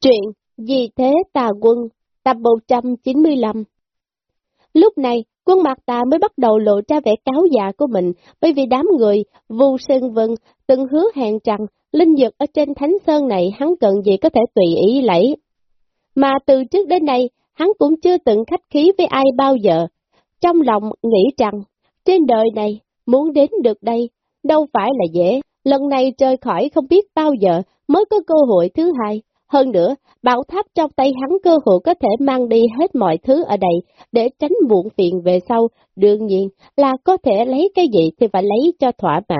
Truyện Vì Thế Tà Quân, tập 195 Lúc này, quân mặt tà mới bắt đầu lộ ra vẻ cáo già của mình, bởi vì đám người, Vu Sơn Vân, từng hứa hẹn rằng, linh dược ở trên Thánh Sơn này hắn cần gì có thể tùy ý lấy. Mà từ trước đến nay, hắn cũng chưa từng khách khí với ai bao giờ. Trong lòng nghĩ rằng, trên đời này, muốn đến được đây, đâu phải là dễ. Lần này trời khỏi không biết bao giờ mới có cơ hội thứ hai. Hơn nữa, bảo tháp trong tay hắn cơ hội có thể mang đi hết mọi thứ ở đây để tránh muộn phiền về sau. Đương nhiên là có thể lấy cái gì thì phải lấy cho thỏa mãn.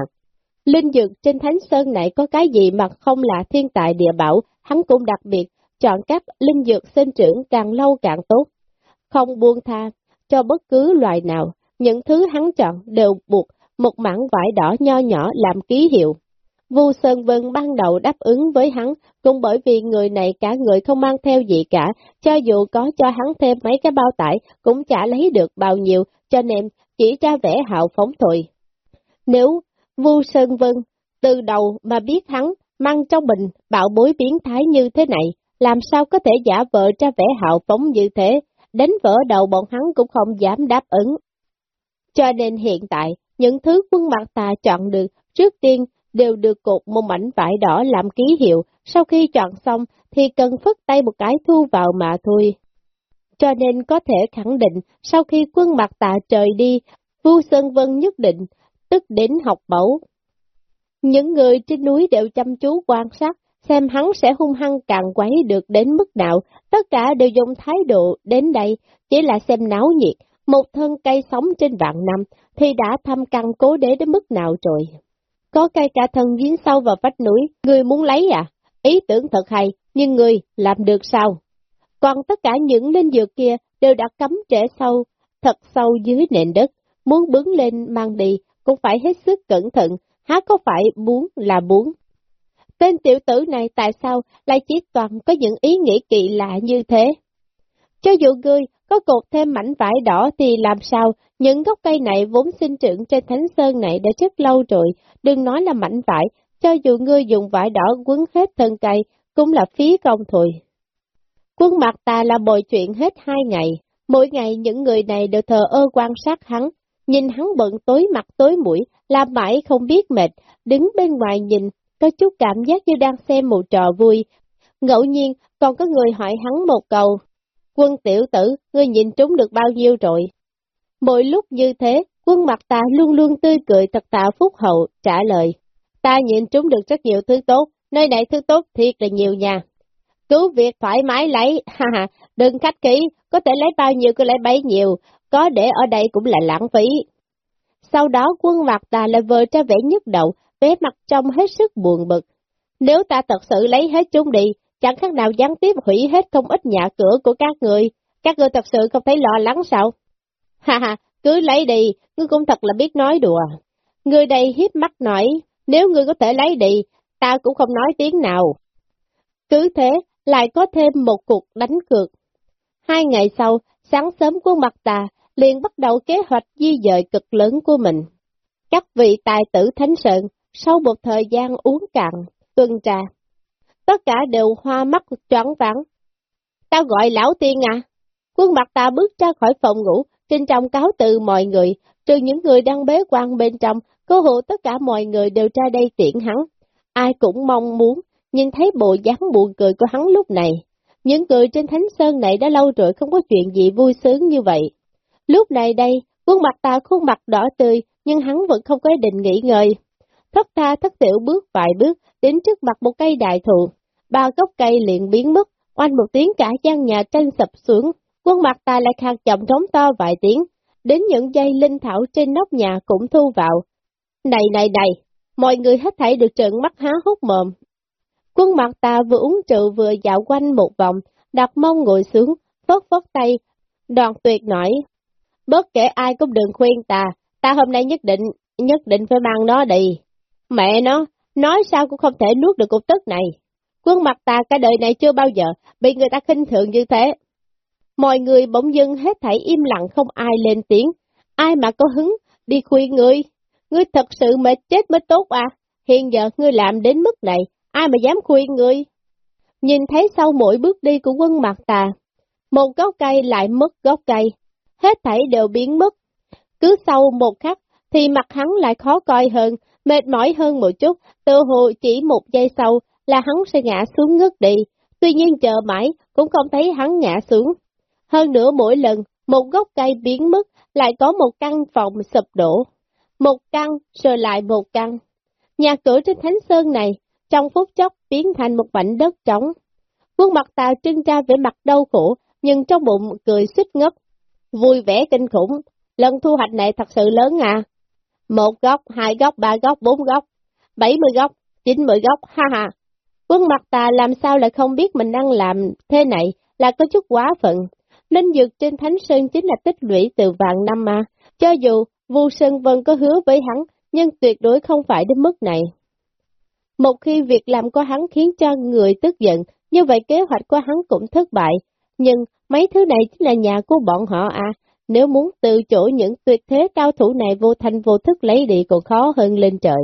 Linh dược trên Thánh Sơn này có cái gì mà không là thiên tài địa bảo, hắn cũng đặc biệt chọn các linh dược sinh trưởng càng lâu càng tốt. Không buông tha cho bất cứ loài nào, những thứ hắn chọn đều buộc một mảng vải đỏ nho nhỏ làm ký hiệu. Vu Sơn Vân ban đầu đáp ứng với hắn, cũng bởi vì người này cả người không mang theo gì cả, cho dù có cho hắn thêm mấy cái bao tải, cũng chả lấy được bao nhiêu, cho nên chỉ ra vẻ hạo phóng thôi. Nếu Vu Sơn Vân từ đầu mà biết hắn mang trong mình bạo bối biến thái như thế này, làm sao có thể giả vợ ra vẻ hạo phóng như thế, đến vỡ đầu bọn hắn cũng không dám đáp ứng. Cho nên hiện tại, những thứ quân mặt tà chọn được, trước tiên đều được cột một mảnh vải đỏ làm ký hiệu, sau khi chọn xong thì cần phất tay một cái thu vào mà thôi. Cho nên có thể khẳng định, sau khi quân mặt tà trời đi, Vu Sơn Vân nhất định, tức đến học mẫu. Những người trên núi đều chăm chú quan sát, xem hắn sẽ hung hăng càng quấy được đến mức nào, tất cả đều dùng thái độ đến đây, chỉ là xem náo nhiệt, một thân cây sống trên vạn năm, thì đã thăm căn cố đế đến mức nào rồi. Có cây cả thân dính sâu vào vách núi, người muốn lấy à? Ý tưởng thật hay, nhưng người làm được sao? Còn tất cả những linh dược kia đều đã cấm trễ sâu, thật sâu dưới nền đất, muốn bứng lên mang đi cũng phải hết sức cẩn thận, há có phải muốn là muốn. Tên tiểu tử này tại sao lại chỉ toàn có những ý nghĩ kỳ lạ như thế? Cho dù ngươi có cột thêm mảnh vải đỏ thì làm sao, những gốc cây này vốn sinh trưởng trên thánh sơn này đã rất lâu rồi, đừng nói là mảnh vải, cho dù ngươi dùng vải đỏ quấn hết thân cây, cũng là phí công thôi. Quân mặt ta là bồi chuyện hết hai ngày, mỗi ngày những người này đều thờ ơ quan sát hắn, nhìn hắn bận tối mặt tối mũi, làm mãi không biết mệt, đứng bên ngoài nhìn, có chút cảm giác như đang xem một trò vui. Ngẫu nhiên, còn có người hỏi hắn một câu, quân tiểu tử, ngươi nhìn trúng được bao nhiêu rồi? Mỗi lúc như thế, quân mặt ta luôn luôn tươi cười thật tạo phúc hậu, trả lời. Ta nhìn trúng được rất nhiều thứ tốt, nơi này thứ tốt thiệt là nhiều nhà. Cứ việc thoải mái lấy, ha ha, đừng khách khí, có thể lấy bao nhiêu cứ lấy bấy nhiêu, có để ở đây cũng là lãng phí. Sau đó quân mặt ta lại vờ ra vẻ nhức đầu, vẻ mặt trong hết sức buồn bực. Nếu ta thật sự lấy hết chúng đi, chẳng khác nào gián tiếp hủy hết không ít nhà cửa của các người, các người thật sự không thấy lo lắng sao? Ha ha, cứ lấy đi, ngươi cũng thật là biết nói đùa. Người đây hiếp mắt nói, nếu ngươi có thể lấy đi, ta cũng không nói tiếng nào. Cứ thế, lại có thêm một cuộc đánh cược. Hai ngày sau, sáng sớm của mặt ta liền bắt đầu kế hoạch di dời cực lớn của mình. Các vị tài tử Thánh Sơn, sau một thời gian uống cạn, tuần trà, tất cả đều hoa mắt choáng váng. Tao gọi lão tiên à? Quân mặt ta bước ra khỏi phòng ngủ, trên trong cáo từ mọi người, trừ những người đang bế quan bên trong, cơ hộ tất cả mọi người đều ra đây tiện hắn. Ai cũng mong muốn, nhìn thấy bộ dáng buồn cười của hắn lúc này. Những người trên Thánh Sơn này đã lâu rồi không có chuyện gì vui sướng như vậy. Lúc này đây, quân mặt ta khuôn mặt đỏ tươi, nhưng hắn vẫn không có định nghỉ ngơi. Thất tha thất tiểu bước vài bước, đến trước mặt một cây đại thụ. Ba gốc cây liền biến mất, oanh một tiếng cả gian nhà tranh sập xuống. Quân mặt ta lại khạc chậm trống to vài tiếng, đến những dây linh thảo trên nóc nhà cũng thu vào. Này này này, mọi người hết thảy được trợn mắt há hốc mồm. Quân mặt ta vừa uống rượu vừa dạo quanh một vòng, đặt mông ngồi xuống, phớt phớt tay, đoàn tuyệt nổi, bất kể ai cũng đừng khuyên ta, ta hôm nay nhất định, nhất định phải mang nó đi. Mẹ nó, nói sao cũng không thể nuốt được cục tức này. Quân mặt ta cả đời này chưa bao giờ bị người ta khinh thường như thế. Mọi người bỗng dưng hết thảy im lặng không ai lên tiếng. Ai mà có hứng, đi khuyên ngươi. Ngươi thật sự mệt chết mới tốt à. Hiện giờ ngươi làm đến mức này, ai mà dám khuyên ngươi. nhìn thấy sau mỗi bước đi của quân mặt tà, một gốc cây lại mất gốc cây, hết thảy đều biến mất. Cứ sau một khắc thì mặt hắn lại khó coi hơn, mệt mỏi hơn một chút, tự hồ chỉ một giây sau là hắn sẽ ngã xuống ngất đi, tuy nhiên chờ mãi cũng không thấy hắn ngã xuống. Hơn nữa mỗi lần một gốc cây biến mất lại có một căn phòng sụp đổ, một căn rồi lại một căn. Nhà cửa trên Thánh Sơn này trong phút chốc biến thành một mảnh đất trống. Quân mặt tàu trưng ra vẻ mặt đau khổ, nhưng trong bụng cười suýt ngất. Vui vẻ kinh khủng, lần thu hoạch này thật sự lớn à. Một góc, hai góc, ba góc, bốn góc, bảy mươi góc, chín mươi góc, ha ha. Quân mặt tà làm sao lại không biết mình đang làm thế này là có chút quá phận. Linh dược trên Thánh Sơn chính là tích lũy từ vàng năm mà. Cho dù Vu Sơn Vân có hứa với hắn, nhưng tuyệt đối không phải đến mức này. Một khi việc làm của hắn khiến cho người tức giận, như vậy kế hoạch của hắn cũng thất bại. Nhưng mấy thứ này chính là nhà của bọn họ à, nếu muốn từ chỗ những tuyệt thế cao thủ này vô thành vô thức lấy đi còn khó hơn lên trời.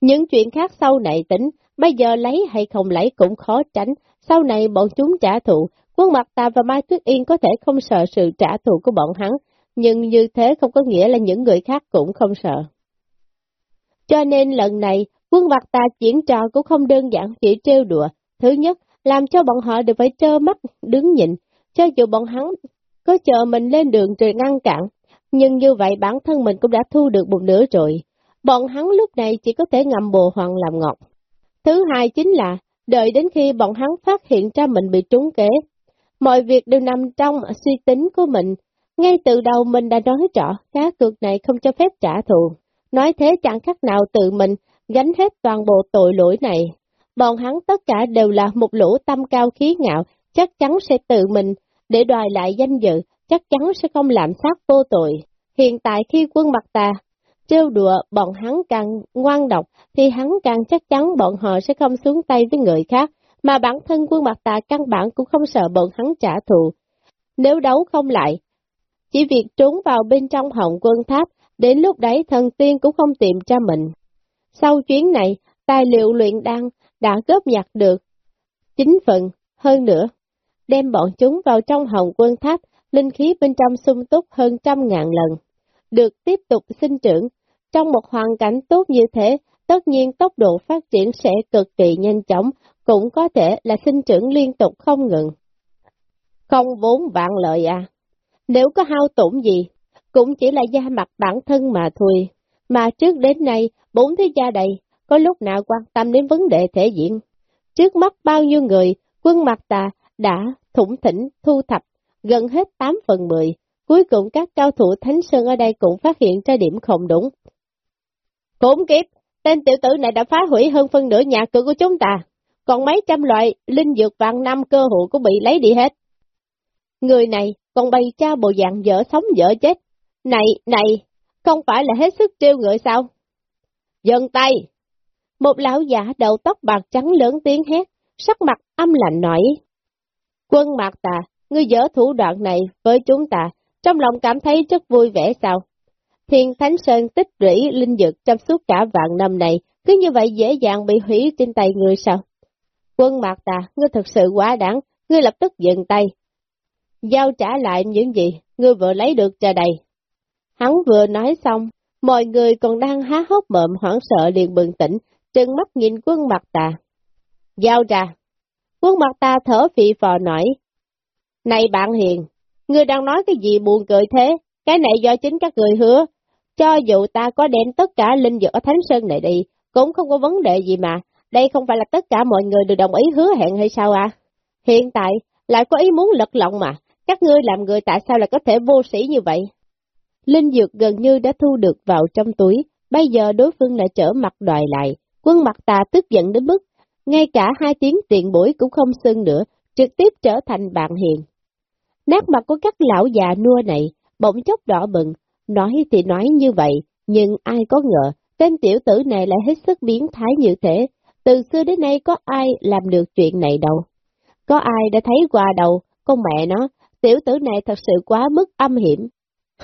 Những chuyện khác sau này tính, bây giờ lấy hay không lấy cũng khó tránh, sau này bọn chúng trả thù, quân mặt ta và Mai Tuyết Yên có thể không sợ sự trả thù của bọn hắn, nhưng như thế không có nghĩa là những người khác cũng không sợ. Cho nên lần này, quân mặt ta diễn trò cũng không đơn giản chỉ trêu đùa. Thứ nhất, làm cho bọn họ đều phải trơ mắt, đứng nhịn, cho dù bọn hắn có chờ mình lên đường rồi ngăn cản, nhưng như vậy bản thân mình cũng đã thu được một nửa rồi. Bọn hắn lúc này chỉ có thể ngầm bồ hoàng làm ngọt. Thứ hai chính là, đợi đến khi bọn hắn phát hiện ra mình bị trúng kế. Mọi việc đều nằm trong suy tính của mình. Ngay từ đầu mình đã nói rõ, cá cược này không cho phép trả thù. Nói thế chẳng khác nào tự mình gánh hết toàn bộ tội lỗi này. Bọn hắn tất cả đều là một lũ tâm cao khí ngạo, chắc chắn sẽ tự mình để đòi lại danh dự, chắc chắn sẽ không làm sát vô tội. Hiện tại khi quân mặt tà trêu đùa bọn hắn càng ngoan độc, thì hắn càng chắc chắn bọn họ sẽ không xuống tay với người khác, mà bản thân quân mặt tà căn bản cũng không sợ bọn hắn trả thù. Nếu đấu không lại, chỉ việc trốn vào bên trong hồng quân tháp, đến lúc đấy thần tiên cũng không tìm ra mình. Sau chuyến này, tài liệu luyện đan đã góp nhặt được chính phần, hơn nữa, đem bọn chúng vào trong hồng quân tháp, linh khí bên trong sung túc hơn trăm ngàn lần. Được tiếp tục sinh trưởng, trong một hoàn cảnh tốt như thế, tất nhiên tốc độ phát triển sẽ cực kỳ nhanh chóng, cũng có thể là sinh trưởng liên tục không ngừng. Không vốn vạn lợi à, nếu có hao tổn gì, cũng chỉ là da mặt bản thân mà thôi, mà trước đến nay, bốn thế gia đầy, có lúc nào quan tâm đến vấn đề thể diện. Trước mắt bao nhiêu người, quân mặt tà đã thủng thỉnh thu thập gần hết 8 phần 10, cuối cùng các cao thủ Thánh Sơn ở đây cũng phát hiện ra điểm không đúng. Khốn kiếp, tên tiểu tử này đã phá hủy hơn phân nửa nhà cửa của chúng ta, còn mấy trăm loại linh dược vạn năm cơ hội cũng bị lấy đi hết. Người này còn bày cha bộ dạng dở sống dở chết. Này, này, không phải là hết sức trêu người sao? Dần tay! Một lão giả đầu tóc bạc trắng lớn tiếng hét, sắc mặt âm lạnh nổi. Quân mạc tà, ngươi dở thủ đoạn này với chúng ta, trong lòng cảm thấy rất vui vẻ sao? Thiên Thánh Sơn tích rỉ linh dược trong suốt cả vạn năm này, cứ như vậy dễ dàng bị hủy trên tay người sao? Quân mạc tà, ngươi thật sự quá đáng, ngươi lập tức dừng tay. Giao trả lại những gì ngươi vừa lấy được cho đầy. Hắn vừa nói xong, mọi người còn đang há hốc mộm hoảng sợ liền bừng tỉnh, trừng mắt nhìn quân Mạc tà. Giao ra. Quân Mạc Tà thở phì phò nói. Này bạn hiền, ngươi đang nói cái gì buồn cười thế? Cái này do chính các người hứa. Cho dù ta có đem tất cả linh dược ở Thánh Sơn này đi, cũng không có vấn đề gì mà. Đây không phải là tất cả mọi người đều đồng ý hứa hẹn hay sao à? Hiện tại, lại có ý muốn lật lọng mà. Các ngươi làm người tại sao lại có thể vô sĩ như vậy? Linh dược gần như đã thu được vào trong túi, bây giờ đối phương lại trở mặt đòi lại. Quân mặt tà tức giận đến mức, ngay cả hai tiếng tiền bối cũng không xưng nữa, trực tiếp trở thành bạn hiền. Nát mặt của các lão già nua này, bỗng chốc đỏ bừng, nói thì nói như vậy, nhưng ai có ngờ, tên tiểu tử này lại hết sức biến thái như thế, từ xưa đến nay có ai làm được chuyện này đâu. Có ai đã thấy qua đâu, con mẹ nó, tiểu tử này thật sự quá mức âm hiểm.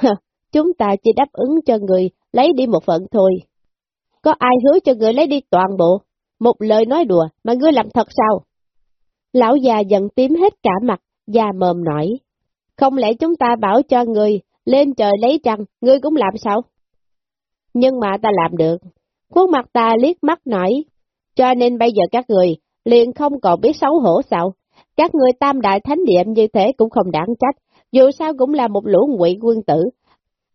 Chúng ta chỉ đáp ứng cho người lấy đi một phần thôi. Có ai hứa cho người lấy đi toàn bộ? Một lời nói đùa mà ngươi làm thật sao? Lão già giận tím hết cả mặt, già mồm nổi. Không lẽ chúng ta bảo cho người lên trời lấy trăng, ngươi cũng làm sao? Nhưng mà ta làm được. Khuôn mặt ta liếc mắt nói, cho nên bây giờ các người liền không còn biết xấu hổ sao. Các người tam đại thánh điểm như thế cũng không đáng trách, dù sao cũng là một lũ ngụy quân tử.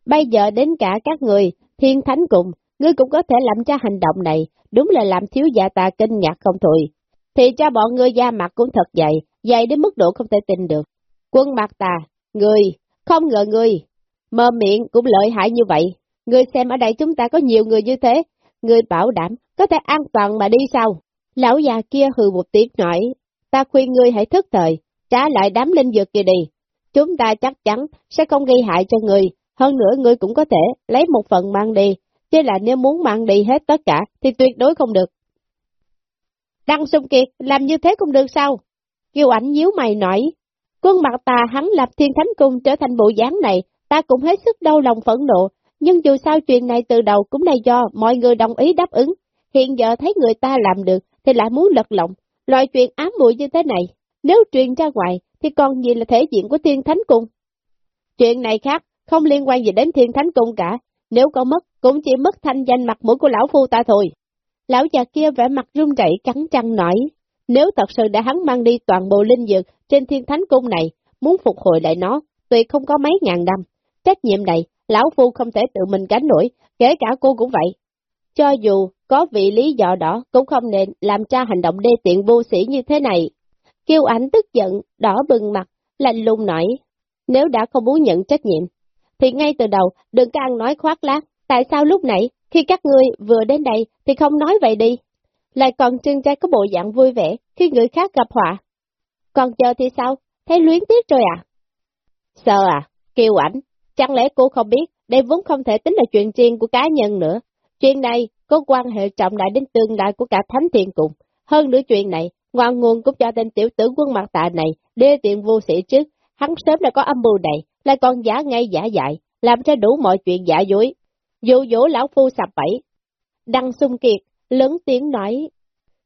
Bây giờ đến cả các người, thiên thánh cùng, ngươi cũng có thể làm cho hành động này, đúng là làm thiếu gia ta kinh ngạc không thôi. Thì cho bọn ngươi da mặt cũng thật dày, dày đến mức độ không thể tin được. Quân mặt ta, ngươi, không ngờ ngươi, mờ miệng cũng lợi hại như vậy. người xem ở đây chúng ta có nhiều người như thế, người bảo đảm có thể an toàn mà đi sao? Lão già kia hừ một tiếng nói, ta khuyên ngươi hãy thức thời, trả lại đám linh dược kia đi. Chúng ta chắc chắn sẽ không gây hại cho người. hơn nữa ngươi cũng có thể lấy một phần mang đi, chứ là nếu muốn mang đi hết tất cả thì tuyệt đối không được. Đăng Sung Kiệt, làm như thế không được sao? Kiều ảnh nhíu mày nói, quân mặt tà hắn lập thiên thánh cung trở thành bộ dáng này, ta cũng hết sức đau lòng phẫn nộ, nhưng dù sao chuyện này từ đầu cũng là do mọi người đồng ý đáp ứng, hiện giờ thấy người ta làm được thì lại muốn lật lọng, loại chuyện ám muội như thế này, nếu truyền ra ngoài thì còn gì là thể diện của thiên thánh cung. Chuyện này khác, không liên quan gì đến thiên thánh cung cả, nếu có mất, cũng chỉ mất thanh danh mặt mũi của lão phu ta thôi. Lão già kia vẻ mặt run rẩy cắn răng nói, nếu thật sự đã hắn mang đi toàn bộ linh dược trên thiên thánh cung này, muốn phục hồi lại nó, tuy không có mấy ngàn năm. Trách nhiệm này, lão phu không thể tự mình gánh nổi, kể cả cô cũng vậy. Cho dù có vị lý do đó, cũng không nên làm ra hành động đê tiện vô sĩ như thế này. Kiều ảnh tức giận, đỏ bừng mặt, lạnh lùng nói, nếu đã không muốn nhận trách nhiệm, thì ngay từ đầu đừng có ăn nói khoác lác, tại sao lúc nãy, khi các ngươi vừa đến đây thì không nói vậy đi, lại còn trưng ra có bộ dạng vui vẻ khi người khác gặp họa. Còn chờ thì sao, thấy luyến tiếc rồi à? Sợ à, Kiều ảnh, chẳng lẽ cô không biết, đây vốn không thể tính là chuyện riêng của cá nhân nữa. Chuyện này có quan hệ trọng đại đến tương lai của cả thánh thiền cùng. Hơn nữa chuyện này, ngoan nguồn cũng cho tên tiểu tử quân mặt tạ này, đê tiện vô sĩ trước, hắn sớm đã có âm mưu này, lại còn giả ngay giả dại, làm cho đủ mọi chuyện giả dối. Dụ dỗ lão phu sập bẫy. Đăng sung kiệt, lớn tiếng nói,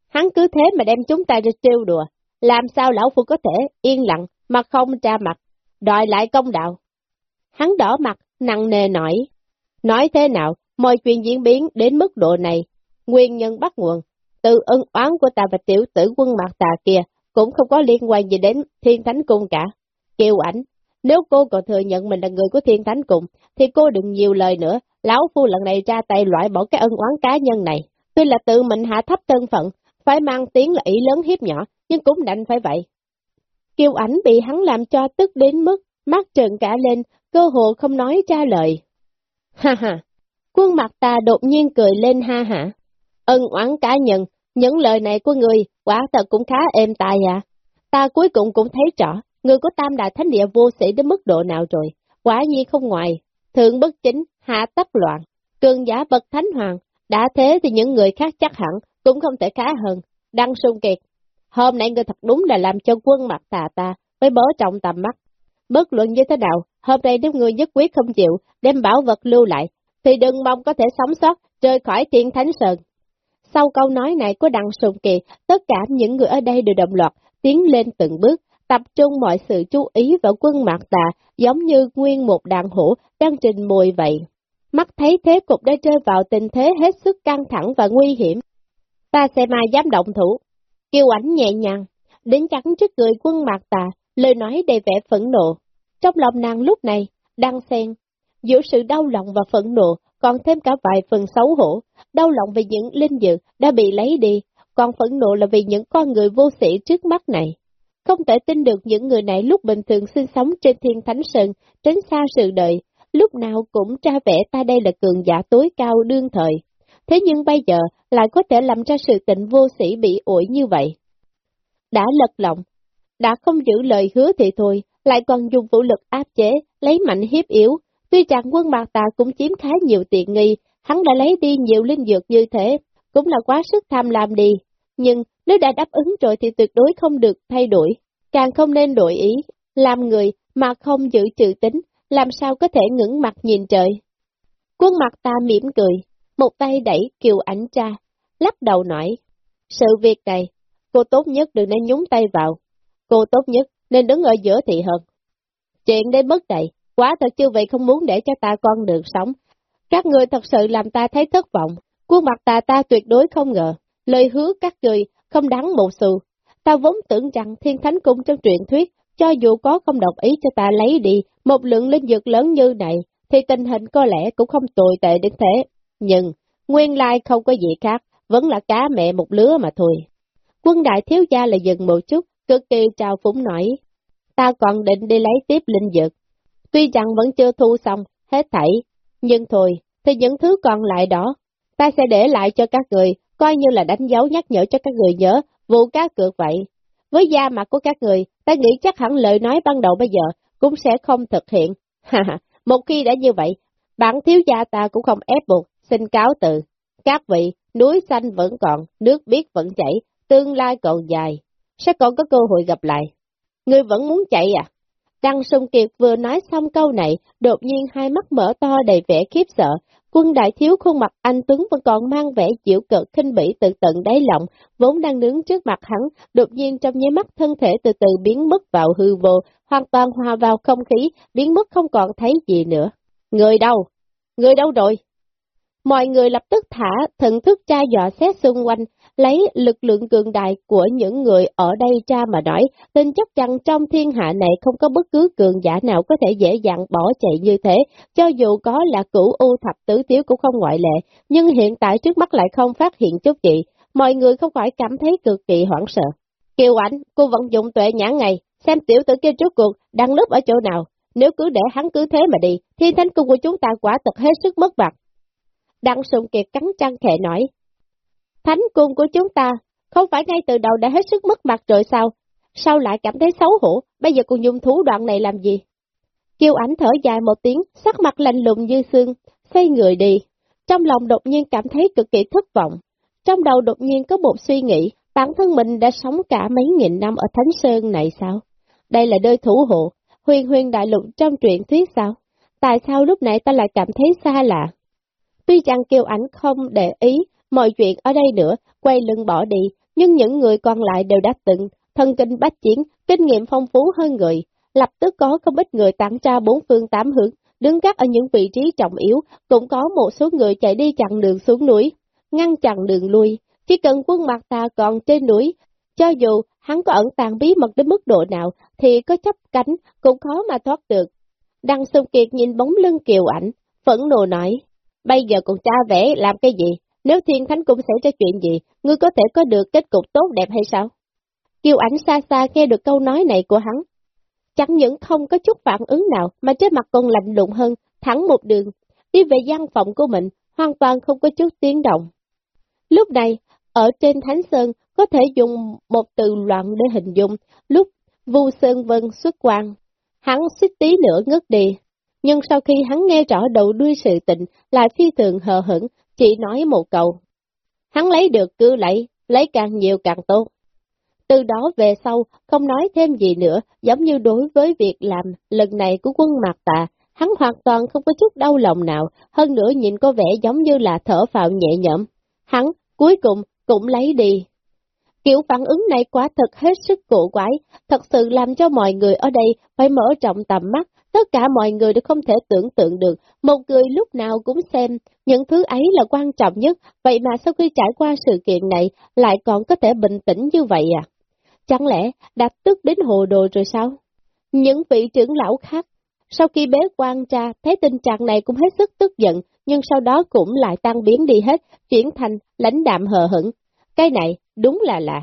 hắn cứ thế mà đem chúng ta ra trêu đùa, làm sao lão phu có thể yên lặng mà không tra mặt, đòi lại công đạo. Hắn đỏ mặt, nặng nề nói, nói thế nào, mọi chuyện diễn biến đến mức độ này, nguyên nhân bắt nguồn, từ ân oán của ta và tiểu tử quân mặt tà kia, cũng không có liên quan gì đến thiên thánh cung cả. Kiều ảnh, nếu cô còn thừa nhận mình là người của thiên thánh cung, thì cô đừng nhiều lời nữa, lão phu lần này ra tay loại bỏ cái ân oán cá nhân này. Tuy là tự mình hạ thấp thân phận, phải mang tiếng là ý lớn hiếp nhỏ, nhưng cũng đành phải vậy. Kiều ảnh bị hắn làm cho tức đến mức, mắt trợn cả lên, cơ hồ không nói trả lời. Ha ha, quân mặt ta đột nhiên cười lên ha hả. Ân oán cá nhân, những lời này của người quả thật cũng khá êm tai à. Ta cuối cùng cũng thấy rõ, người của tam đại thánh địa vô sĩ đến mức độ nào rồi, quả nhiên không ngoài. Thượng bất chính, hạ tắc loạn, cường giả bậc thánh hoàng, đã thế thì những người khác chắc hẳn cũng không thể khá hơn. Đăng sung kiệt, hôm nay người thật đúng là làm cho quân mặt tà ta, mới bớ trọng tầm mắt. Bất luận như thế nào, hôm nay nếu người nhất quyết không chịu, đem bảo vật lưu lại, thì đừng mong có thể sống sót, rời khỏi thiên thánh sơn. Sau câu nói này của Đặng Sùng Kỳ, tất cả những người ở đây đều đồng loạt, tiến lên từng bước, tập trung mọi sự chú ý vào quân mạc tà, giống như nguyên một đàn hổ đang trình mùi vậy. Mắt thấy thế cục đã rơi vào tình thế hết sức căng thẳng và nguy hiểm. Ta sẽ mai dám động thủ. Kiều ảnh nhẹ nhàng, đến chắn trước người quân mạc tà, lời nói đầy vẻ phẫn nộ. Trong lòng nàng lúc này, đang xen, giữa sự đau lòng và phẫn nộ, còn thêm cả vài phần xấu hổ, đau lòng vì những linh dược đã bị lấy đi, còn phẫn nộ là vì những con người vô sĩ trước mắt này. Không thể tin được những người này lúc bình thường sinh sống trên thiên thánh sơn, tránh xa sự đợi, lúc nào cũng tra vẽ ta đây là cường giả tối cao đương thời. Thế nhưng bây giờ lại có thể làm ra sự tình vô sĩ bị ổi như vậy. Đã lật lòng, đã không giữ lời hứa thì thôi, lại còn dùng vũ lực áp chế, lấy mạnh hiếp yếu. Tuy rằng quân bạc tà cũng chiếm khá nhiều tiện nghi, hắn đã lấy đi nhiều linh dược như thế, cũng là quá sức tham lam đi. Nhưng nếu đã đáp ứng rồi thì tuyệt đối không được thay đổi, càng không nên đổi ý, làm người mà không giữ trừ tính, làm sao có thể ngẩng mặt nhìn trời. Quân mặt ta mỉm cười, một tay đẩy kiều ảnh cha, lắc đầu nói, sự việc này, cô tốt nhất đừng nên nhúng tay vào, cô tốt nhất nên đứng ở giữa thị hợp. Chuyện đến mức này, quá thật chưa vậy không muốn để cho ta con được sống. Các người thật sự làm ta thấy thất vọng, khuôn mặt ta ta tuyệt đối không ngờ, lời hứa các người không đáng một xu. Ta vốn tưởng rằng thiên thánh cung trong truyện thuyết, cho dù có không đồng ý cho ta lấy đi một lượng linh dược lớn như này, thì tình hình có lẽ cũng không tồi tệ đến thế. Nhưng, nguyên lai không có gì khác, vẫn là cá mẹ một lứa mà thôi. Quân đại thiếu gia là dừng một chút, cực kỳ trào phúng nói, ta còn định đi lấy tiếp linh dược. Tuy rằng vẫn chưa thu xong, hết thảy, nhưng thôi, thì những thứ còn lại đó, ta sẽ để lại cho các người, coi như là đánh dấu nhắc nhở cho các người nhớ vụ cá cược vậy. Với da mặt của các người, ta nghĩ chắc hẳn lời nói ban đầu bây giờ cũng sẽ không thực hiện. Ha ha, một khi đã như vậy, bản thiếu gia ta cũng không ép buộc, xin cáo từ. Các vị, núi xanh vẫn còn, nước biếc vẫn chảy, tương lai còn dài, sẽ còn có cơ hội gặp lại. Ngươi vẫn muốn chạy à? Đăng Sung Kiệt vừa nói xong câu này, đột nhiên hai mắt mở to đầy vẻ khiếp sợ. Quân đại thiếu khuôn mặt anh Tuấn vẫn còn mang vẻ chịu cực khinh bỉ từ tận đáy lòng, vốn đang đứng trước mặt hắn, đột nhiên trong nháy mắt thân thể từ từ biến mất vào hư vô, hoàn toàn hòa vào không khí, biến mất không còn thấy gì nữa. Người đâu? Người đâu rồi? Mọi người lập tức thả thần thức tra dọa xét xung quanh, lấy lực lượng cường đại của những người ở đây ra mà nói, tin chắc chắn trong thiên hạ này không có bất cứ cường giả nào có thể dễ dàng bỏ chạy như thế, cho dù có là cửu u thập tứ tiếu cũng không ngoại lệ, nhưng hiện tại trước mắt lại không phát hiện chút gì, mọi người không phải cảm thấy cực kỳ hoảng sợ. Kiều ảnh, cô vận dụng tuệ nhãn ngày, xem tiểu tử kia trước cuộc đang núp ở chỗ nào, nếu cứ để hắn cứ thế mà đi, thiên thánh cung của chúng ta quả thật hết sức mất mặt. Đặng Sùng Kiệt cắn răng khẽ nói, Thánh cung của chúng ta, không phải ngay từ đầu đã hết sức mất mặt rồi sao? Sao lại cảm thấy xấu hổ, bây giờ còn dùng thủ đoạn này làm gì? Kiều ảnh thở dài một tiếng, sắc mặt lạnh lùng như xương, xoay người đi. Trong lòng đột nhiên cảm thấy cực kỳ thất vọng. Trong đầu đột nhiên có một suy nghĩ, bản thân mình đã sống cả mấy nghìn năm ở Thánh Sơn này sao? Đây là nơi thủ hộ, huyền huyền đại lục trong truyện thuyết sao? Tại sao lúc nãy ta lại cảm thấy xa lạ? Tuy rằng Kiều ảnh không để ý mọi chuyện ở đây nữa, quay lưng bỏ đi, nhưng những người còn lại đều đã từng, thân kinh bách chiến, kinh nghiệm phong phú hơn người, lập tức có không ít người tản ra bốn phương tám hướng, đứng gác ở những vị trí trọng yếu, cũng có một số người chạy đi chặn đường xuống núi, ngăn chặn đường lui, chỉ cần quân mặt ta còn trên núi, cho dù hắn có ẩn tàng bí mật đến mức độ nào, thì có chấp cánh cũng khó mà thoát được. Đăng Sông Kiệt nhìn bóng lưng kiều ảnh, phẫn nộ nói, bây giờ còn tra vẽ làm cái gì, nếu thiên thánh cung xảy ra chuyện gì, ngươi có thể có được kết cục tốt đẹp hay sao? Kiều ảnh xa xa nghe được câu nói này của hắn. Chẳng những không có chút phản ứng nào mà trên mặt còn lạnh lùng hơn, thẳng một đường, đi về gian phòng của mình, hoàn toàn không có chút tiếng động. Lúc này, ở trên Thánh Sơn có thể dùng một từ loạn để hình dung, lúc Vu Sơn Vân xuất quan, hắn suýt tí nữa ngất đi. Nhưng sau khi hắn nghe rõ đầu đuôi sự tình, lại phi thường hờ hững, chỉ nói một câu. Hắn lấy được cứ lấy, lấy càng nhiều càng tốt. Từ đó về sau, không nói thêm gì nữa, giống như đối với việc làm lần này của quân mạc tà, hắn hoàn toàn không có chút đau lòng nào, hơn nữa nhìn có vẻ giống như là thở phào nhẹ nhõm. Hắn, cuối cùng, cũng lấy đi. Kiểu phản ứng này quá thật hết sức cổ quái, thật sự làm cho mọi người ở đây phải mở rộng tầm mắt, Tất cả mọi người đều không thể tưởng tượng được, một người lúc nào cũng xem, những thứ ấy là quan trọng nhất, vậy mà sau khi trải qua sự kiện này, lại còn có thể bình tĩnh như vậy à? Chẳng lẽ đã tức đến hồ đồ rồi sao? Những vị trưởng lão khác, sau khi bế quan tra thấy tình trạng này cũng hết sức tức giận, nhưng sau đó cũng lại tan biến đi hết, chuyển thành lãnh đạm hờ hững. Cái này đúng là lạ.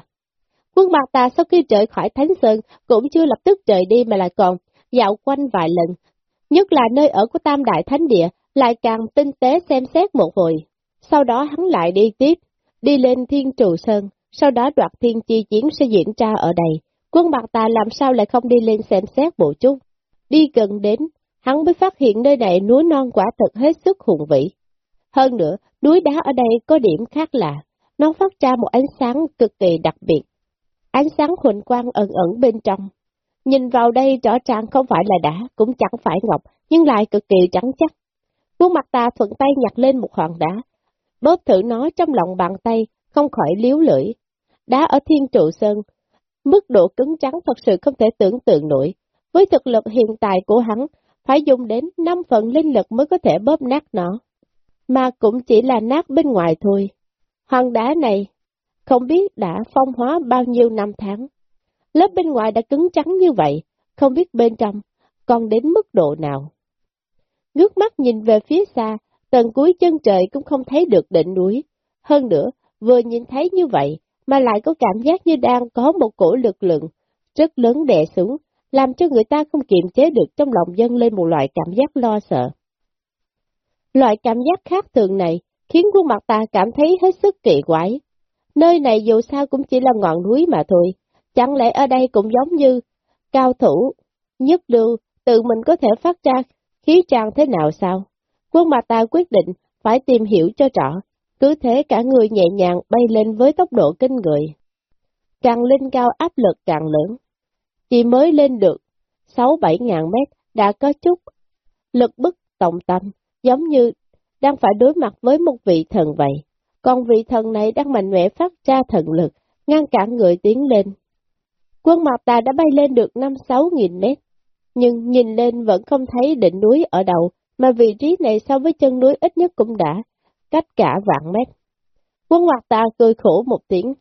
Quân mặt ta sau khi rời khỏi Thánh Sơn cũng chưa lập tức rời đi mà lại còn dạo quanh vài lần, nhất là nơi ở của Tam Đại Thánh Địa, lại càng tinh tế xem xét một hồi. Sau đó hắn lại đi tiếp, đi lên Thiên Trù Sơn, sau đó đoạt thiên chi chiến sẽ diễn ra ở đây. Quân bạc tà làm sao lại không đi lên xem xét bộ chút. Đi gần đến, hắn mới phát hiện nơi này núi non quả thật hết sức hùng vĩ. Hơn nữa, núi đá ở đây có điểm khác lạ, nó phát ra một ánh sáng cực kỳ đặc biệt. Ánh sáng huỳnh quang ẩn ẩn bên trong, Nhìn vào đây rõ ràng không phải là đá, cũng chẳng phải ngọc, nhưng lại cực kỳ trắng chắc. Khuôn mặt ta thuận tay nhặt lên một hòn đá, bóp thử nó trong lòng bàn tay, không khỏi liếu lưỡi. Đá ở thiên trụ sơn, Mức độ cứng trắng thật sự không thể tưởng tượng nổi. Với thực lực hiện tại của hắn, phải dùng đến 5 phần linh lực mới có thể bóp nát nó. Mà cũng chỉ là nát bên ngoài thôi. Hòn đá này, không biết đã phong hóa bao nhiêu năm tháng. Lớp bên ngoài đã cứng trắng như vậy, không biết bên trong còn đến mức độ nào. Ngước mắt nhìn về phía xa, tầng cuối chân trời cũng không thấy được đỉnh núi. Hơn nữa, vừa nhìn thấy như vậy, mà lại có cảm giác như đang có một cổ lực lượng rất lớn đè xuống, làm cho người ta không kiềm chế được trong lòng dân lên một loại cảm giác lo sợ. Loại cảm giác khác thường này khiến khuôn mặt ta cảm thấy hết sức kỳ quái. Nơi này dù sao cũng chỉ là ngọn núi mà thôi, chẳng lẽ ở đây cũng giống như cao thủ, nhất lưu, tự mình có thể phát ra khí trang thế nào sao? Quân mặt ta quyết định phải tìm hiểu cho rõ, cứ thế cả người nhẹ nhàng bay lên với tốc độ kinh người. Càng lên cao áp lực càng lớn. Chỉ mới lên được 6-7 ngàn mét đã có chút lực bức tổng tâm, giống như đang phải đối mặt với một vị thần vậy. Còn vị thần này đang mạnh mẽ phát ra thần lực, ngăn cản người tiến lên. Quân Mạc ta đã bay lên được 5-6 nghìn mét, nhưng nhìn lên vẫn không thấy đỉnh núi ở đầu, mà vị trí này so với chân núi ít nhất cũng đã cách cả vạn mét. Quân Mạc ta cười khổ một tiếng.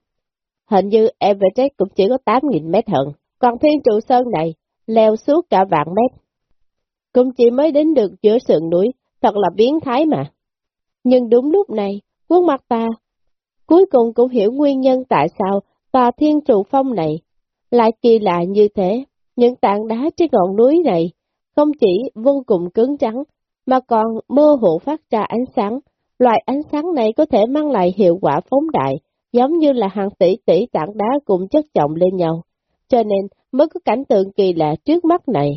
Hình như Everest cũng chỉ có 8.000 mét hận, còn thiên trụ sơn này leo suốt cả vạn mét. Cũng chỉ mới đến được giữa sườn núi, thật là biến thái mà. Nhưng đúng lúc này, quân mặt ta cuối cùng cũng hiểu nguyên nhân tại sao tòa thiên trụ phong này lại kỳ lạ như thế. Những tảng đá trên ngọn núi này không chỉ vô cùng cứng trắng, mà còn mơ hồ phát ra ánh sáng. Loại ánh sáng này có thể mang lại hiệu quả phóng đại, giống như là hàng tỷ tỷ tảng đá cùng chất chồng lên nhau. Cho nên mới có cảnh tượng kỳ lạ trước mắt này.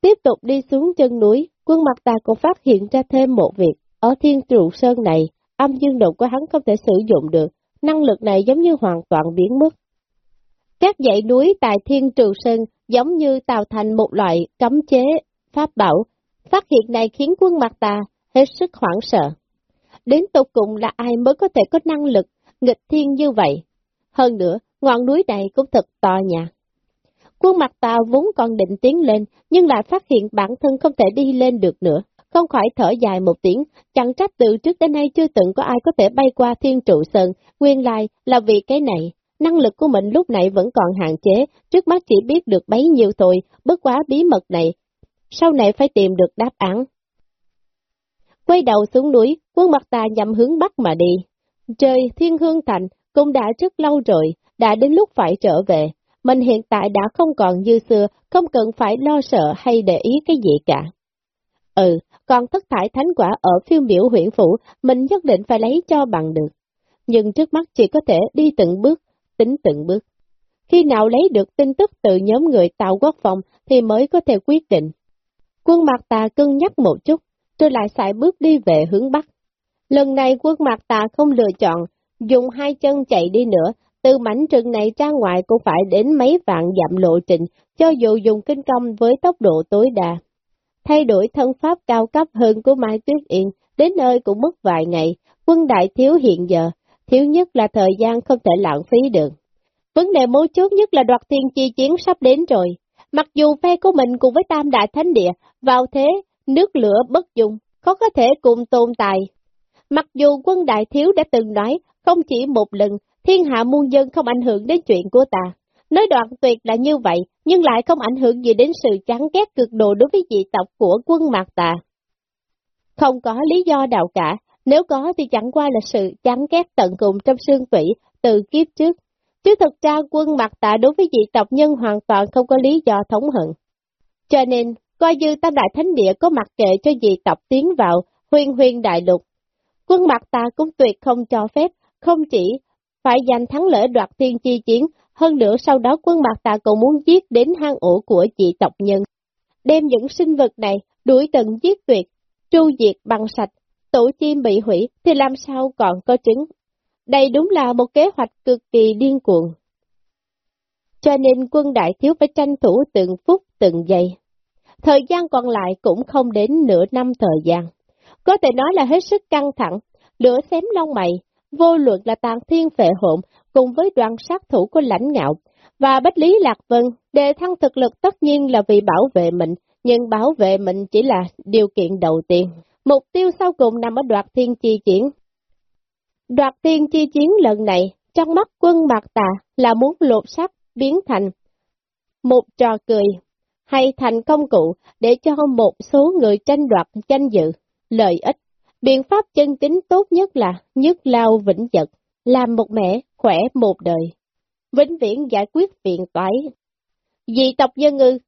Tiếp tục đi xuống chân núi, quân mặt ta còn phát hiện ra thêm một việc. Ở thiên trụ sơn này, âm dương độc của hắn không thể sử dụng được, năng lực này giống như hoàn toàn biến mất. Các dãy núi tại thiên trụ sơn giống như tạo thành một loại cấm chế, pháp bảo. Phát hiện này khiến quân mặt ta hết sức hoảng sợ. Đến tục cùng là ai mới có thể có năng lực nghịch thiên như vậy? Hơn nữa, ngọn núi này cũng thật to nhà. Quân mặt ta vốn còn định tiến lên, nhưng lại phát hiện bản thân không thể đi lên được nữa. Không khỏi thở dài một tiếng, chẳng trách từ trước đến nay chưa từng có ai có thể bay qua thiên trụ sơn, nguyên lai là vì cái này, Năng lực của mình lúc này vẫn còn hạn chế, trước mắt chỉ biết được bấy nhiêu thôi, bất quá bí mật này. Sau này phải tìm được đáp án. Quay đầu xuống núi, quân mặt ta nhằm hướng bắc mà đi. Trời thiên hương thành cũng đã rất lâu rồi, đã đến lúc phải trở về. Mình hiện tại đã không còn như xưa, không cần phải lo sợ hay để ý cái gì cả. Ừ, còn thất thải thánh quả ở phiêu biểu huyện phủ, mình nhất định phải lấy cho bằng được. Nhưng trước mắt chỉ có thể đi từng bước, tính từng bước. Khi nào lấy được tin tức từ nhóm người tạo quốc phòng thì mới có thể quyết định. Quân mặt tà cân nhắc một chút, rồi lại xài bước đi về hướng Bắc. Lần này quân mặt tà không lựa chọn, dùng hai chân chạy đi nữa, từ mảnh rừng này ra ngoài cũng phải đến mấy vạn dặm lộ trình, cho dù dùng kinh công với tốc độ tối đa. Thay đổi thân pháp cao cấp hơn của Mai Tuyết Yên, đến nơi cũng mất vài ngày, quân đại thiếu hiện giờ, thiếu nhất là thời gian không thể lãng phí được. Vấn đề mấu chốt nhất là đoạt thiên chi chiến sắp đến rồi. Mặc dù phe của mình cùng với Tam Đại Thánh Địa, vào thế, nước lửa bất dung, khó có thể cùng tồn tại. Mặc dù quân đại thiếu đã từng nói, không chỉ một lần, thiên hạ muôn dân không ảnh hưởng đến chuyện của ta. Nói đoạn tuyệt là như vậy, nhưng lại không ảnh hưởng gì đến sự chán ghét cực độ đối với dị tộc của quân mạc tà. Không có lý do nào cả, nếu có thì chẳng qua là sự chán ghét tận cùng trong xương tủy từ kiếp trước. Chứ thực ra quân mặt tạ đối với dị tộc nhân hoàn toàn không có lý do thống hận. Cho nên, coi như tam đại thánh địa có mặc kệ cho dị tộc tiến vào huyên huyên đại lục. Quân mặt ta cũng tuyệt không cho phép, không chỉ phải giành thắng lợi đoạt thiên chi chiến, hơn nữa sau đó quân mặt ta còn muốn giết đến hang ổ của dị tộc nhân. Đem những sinh vật này đuổi tận giết tuyệt, tru diệt bằng sạch, tổ chim bị hủy thì làm sao còn có trứng. Đây đúng là một kế hoạch cực kỳ điên cuồng. Cho nên quân đại thiếu phải tranh thủ từng phút từng giây. Thời gian còn lại cũng không đến nửa năm thời gian. Có thể nói là hết sức căng thẳng, lửa xém lông mày, vô luận là tàn thiên phệ hộn cùng với đoàn sát thủ của lãnh ngạo, và Bách Lý Lạc Vân đề thăng thực lực tất nhiên là vì bảo vệ mình, nhưng bảo vệ mình chỉ là điều kiện đầu tiên. Mục tiêu sau cùng nằm ở đoạt thiên chi chiến. Đoạt thiên chi chiến lần này, trong mắt quân mặt tà là muốn lột sắc biến thành một trò cười, hay thành công cụ để cho một số người tranh đoạt tranh dự, lợi ích. Biện pháp chân tính tốt nhất là nhất lao vĩnh vật, làm một mẻ, khỏe một đời. Vĩnh viễn giải quyết phiền toái. Dị tộc dân ngư,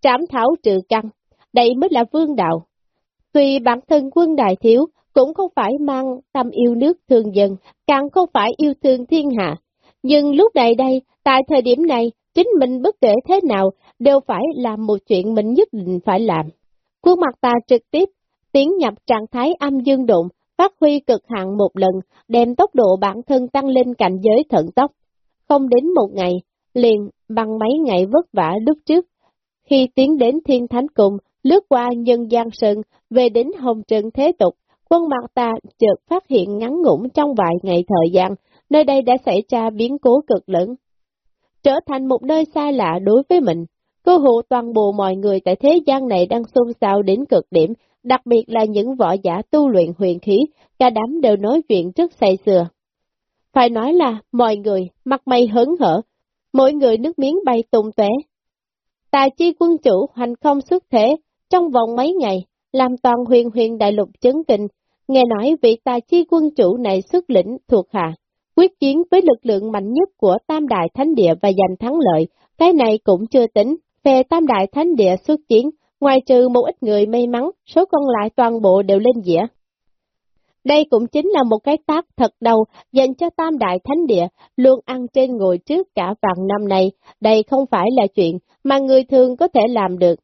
trảm thảo trừ căn, đây mới là vương đạo. Tuy bản thân quân đại thiếu cũng không phải mang tâm yêu nước thương dân, càng không phải yêu thương thiên hạ. Nhưng lúc này đây, tại thời điểm này, chính mình bất kể thế nào đều phải làm một chuyện mình nhất định phải làm. Khuôn mặt ta trực tiếp tiến nhập trạng thái âm dương độn, phát huy cực hạn một lần, đem tốc độ bản thân tăng lên cảnh giới thận tốc. Không đến một ngày, liền bằng mấy ngày vất vả lúc trước, khi tiến đến thiên thánh cùng, lướt qua nhân gian sơn, về đến hồng trần thế tục, quân mặt ta chợt phát hiện ngắn ngủn trong vài ngày thời gian, nơi đây đã xảy ra biến cố cực lớn. Trở thành một nơi xa lạ đối với mình, cơ hộ toàn bộ mọi người tại thế gian này đang xôn xao đến cực điểm, đặc biệt là những võ giả tu luyện huyền khí, cả đám đều nói chuyện rất say sưa. Phải nói là mọi người mặt mày hớn hở, mỗi người nước miếng bay tung tóe. Tài chi quân chủ hành không xuất thế trong vòng mấy ngày, làm toàn huyền huyền đại lục chấn kinh, nghe nói vị tài chi quân chủ này xuất lĩnh thuộc hạ, quyết chiến với lực lượng mạnh nhất của Tam Đại Thánh Địa và giành thắng lợi, cái này cũng chưa tính, về Tam Đại Thánh Địa xuất chiến, ngoài trừ một ít người may mắn, số còn lại toàn bộ đều lên dĩa. Đây cũng chính là một cái tác thật đầu dành cho Tam Đại Thánh Địa, luôn ăn trên ngồi trước cả vạn năm này, đây không phải là chuyện mà người thường có thể làm được.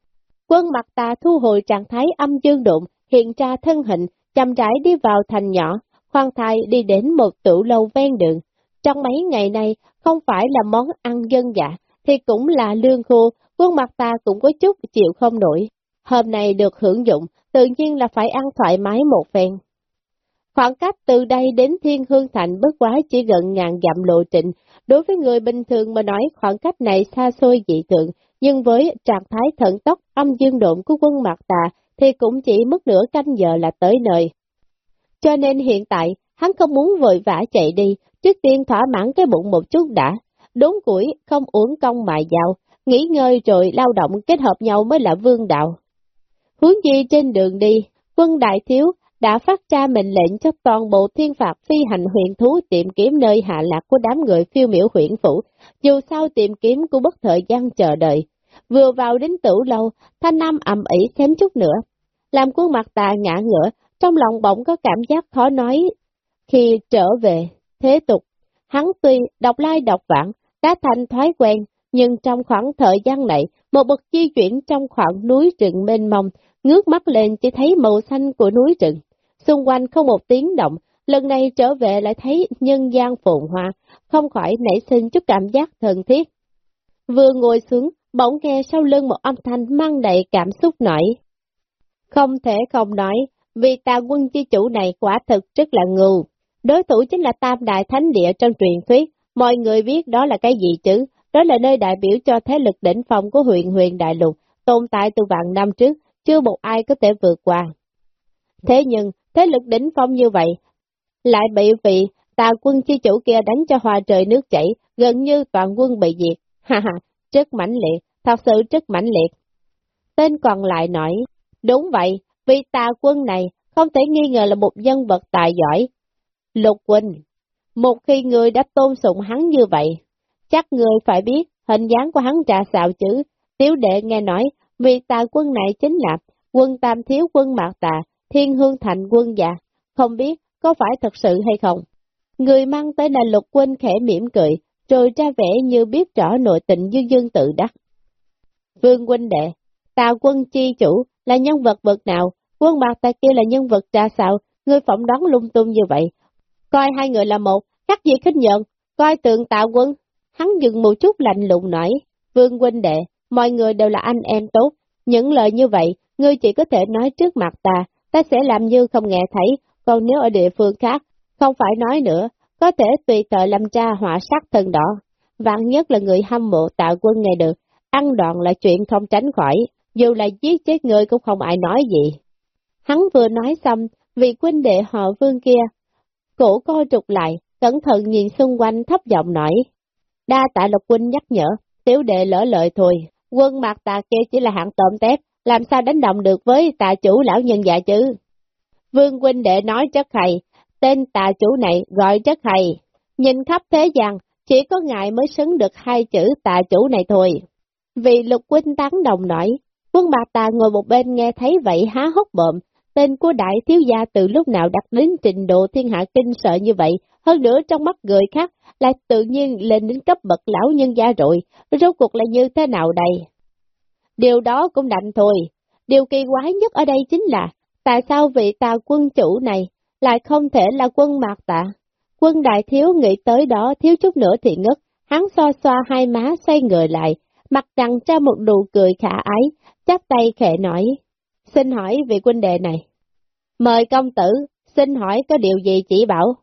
Quân mặt Tà thu hồi trạng thái âm dương đụng, hiện ra thân hình, chậm rãi đi vào thành nhỏ, khoan thai đi đến một tủ lâu ven đường. Trong mấy ngày này, không phải là món ăn dân dạ, thì cũng là lương khô, quân mặt ta cũng có chút chịu không nổi. Hôm nay được hưởng dụng, tự nhiên là phải ăn thoải mái một phen. Khoảng cách từ đây đến Thiên Hương Thành bất quá chỉ gần ngàn dặm lộ trình, đối với người bình thường mà nói khoảng cách này xa xôi dị tượng, nhưng với trạng thái thận tốc âm dương độn của quân Mạc Tà thì cũng chỉ mất nửa canh giờ là tới nơi. Cho nên hiện tại, hắn không muốn vội vã chạy đi, trước tiên thỏa mãn cái bụng một chút đã, đốn củi, không uống công mài dạo, nghỉ ngơi rồi lao động kết hợp nhau mới là vương đạo. Hướng gì trên đường đi, quân đại thiếu đã phát ra mệnh lệnh cho toàn bộ thiên phạt phi hành huyện thú tìm kiếm nơi hạ lạc của đám người phiêu miểu huyện phủ, dù sao tìm kiếm cũng bất thời gian chờ đợi. Vừa vào đến tử lâu, thanh nam ẩm ỉ xém chút nữa, làm khuôn mặt tà ngã ngửa, trong lòng bỗng có cảm giác khó nói. Khi trở về, thế tục, hắn tuy đọc lai đọc vãng, đã thành thói quen, nhưng trong khoảng thời gian này, một bậc di chuyển trong khoảng núi rừng mênh mông, ngước mắt lên chỉ thấy màu xanh của núi rừng. Xung quanh không một tiếng động, lần này trở về lại thấy nhân gian phồn hoa, không khỏi nảy sinh chút cảm giác thân thiết. Vừa ngồi xuống, bỗng nghe sau lưng một âm thanh mang đầy cảm xúc nổi. Không thể không nói, vì tà quân chi chủ này quả thực rất là ngu. Đối thủ chính là Tam Đại Thánh Địa trong truyền thuyết, mọi người biết đó là cái gì chứ, đó là nơi đại biểu cho thế lực đỉnh phong của huyện huyền đại lục, tồn tại từ vạn năm trước, chưa một ai có thể vượt qua. Thế nhưng, thế lực đỉnh phong như vậy, lại bị vị tà quân chi chủ kia đánh cho hòa trời nước chảy, gần như toàn quân bị diệt. Ha ha, rất mãnh liệt, thật sự rất mãnh liệt. Tên còn lại nói, đúng vậy, vị tà quân này không thể nghi ngờ là một nhân vật tài giỏi. Lục Quỳnh, một khi người đã tôn sụng hắn như vậy, chắc người phải biết hình dáng của hắn trà xạo chứ. Tiếu đệ nghe nói, vì tà quân này chính là quân tam thiếu quân mạc tà, thiên hương thành quân già, không biết có phải thật sự hay không. Người mang tới là lục quân khẽ mỉm cười, rồi ra vẻ như biết rõ nội tình dương dương tự đắc. Vương huynh đệ, tà quân chi chủ là nhân vật bậc nào, quân mạc tà kia là nhân vật ra sao, ngươi phỏng đoán lung tung như vậy. Coi hai người là một, khác gì khích nhận, coi tượng tà quân. Hắn dừng một chút lạnh lùng nói, vương huynh đệ, mọi người đều là anh em tốt, những lời như vậy, ngươi chỉ có thể nói trước mặt ta, ta sẽ làm như không nghe thấy, còn nếu ở địa phương khác, không phải nói nữa, có thể tùy thời làm tra họa sát thân đỏ. vạn nhất là người hâm mộ tạ quân nghe được, ăn đoạn là chuyện không tránh khỏi, dù là giết chết người cũng không ai nói gì. Hắn vừa nói xong, vị quân đệ họ vương kia, cổ co trục lại, cẩn thận nhìn xung quanh thấp giọng nói. Đa tạ lục quân nhắc nhở, tiểu đệ lỡ lời thôi, quân mặt tà kia chỉ là hạng tộm tép, làm sao đánh động được với tà chủ lão nhân già chứ? Vương huynh đệ nói chất hay, tên tà chủ này gọi chất hay, nhìn khắp thế gian, chỉ có ngài mới xứng được hai chữ tà chủ này thôi. Vì lục huynh tán đồng nói, quân bạc tà ngồi một bên nghe thấy vậy há hốc bộm, tên của đại thiếu gia từ lúc nào đặt đến trình độ thiên hạ kinh sợ như vậy, hơn nữa trong mắt người khác lại tự nhiên lên đến cấp bậc lão nhân gia rồi, rốt cuộc là như thế nào đây? Điều đó cũng đành thôi, điều kỳ quái nhất ở đây chính là, tại sao vị tà quân chủ này lại không thể là quân mạc tạ? Quân đại thiếu nghĩ tới đó thiếu chút nữa thì ngất, hắn xoa xoa hai má xoay người lại, mặt đằng ra một nụ cười khả ái, chắp tay khẽ nói, xin hỏi vị quân đệ này. Mời công tử, xin hỏi có điều gì chỉ bảo?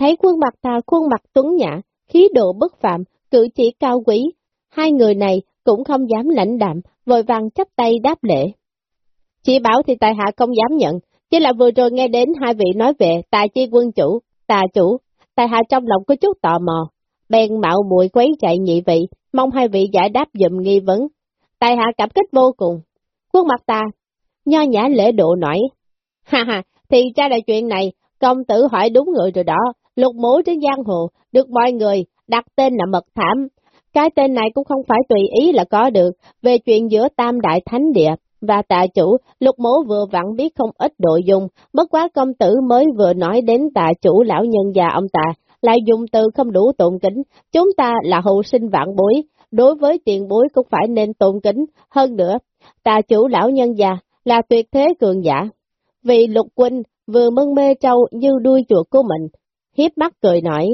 Thấy khuôn mặt ta khuôn mặt tuấn nhã, khí độ bất phạm, cử chỉ cao quý, hai người này cũng không dám lãnh đạm, vội vàng chấp tay đáp lễ. Chỉ bảo thì tài hạ không dám nhận, chỉ là vừa rồi nghe đến hai vị nói về tài chi quân chủ, tà chủ, tài hạ trong lòng có chút tò mò, bèn mạo muội quấy chạy nhị vị, mong hai vị giải đáp dùm nghi vấn. Tài hạ cảm kích vô cùng. khuôn mặt ta, nho nhã lễ độ nói, ha ha, thì ra là chuyện này, công tử hỏi đúng người rồi đó, lục mũ trên giang hồ, được mọi người đặt tên là mật thảm. Cái tên này cũng không phải tùy ý là có được, về chuyện giữa tam đại thánh địa và Tạ chủ, lục mố vừa vặn biết không ít nội dung, bất quá công tử mới vừa nói đến Tạ chủ lão nhân già ông Tạ, lại dùng từ không đủ tôn kính, chúng ta là hậu sinh vạn bối, đối với tiền bối cũng phải nên tôn kính, hơn nữa, Tạ chủ lão nhân già là tuyệt thế cường giả. Vì lục huynh vừa mân mê trâu như đuôi chuột của mình, hiếp mắt cười nói.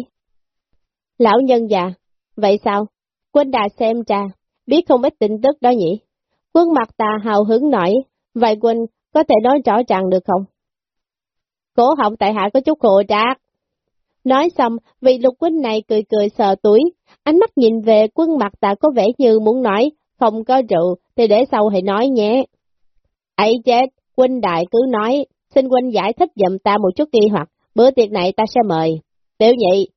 Lão nhân già, vậy sao? Quân đà xem cha, biết không ít tin tức đó nhỉ? Quân mặt ta hào hứng nổi, vậy quân có thể nói rõ ràng được không? Cổ họng tại hạ có chút khổ trác. Nói xong, vị lục quân này cười cười sờ túi, ánh mắt nhìn về quân mặt ta có vẻ như muốn nói, không có rượu, thì để sau hãy nói nhé. ấy chết, quân đại cứ nói, xin quân giải thích dùm ta một chút nghi hoặc, bữa tiệc này ta sẽ mời. Tiểu nhị,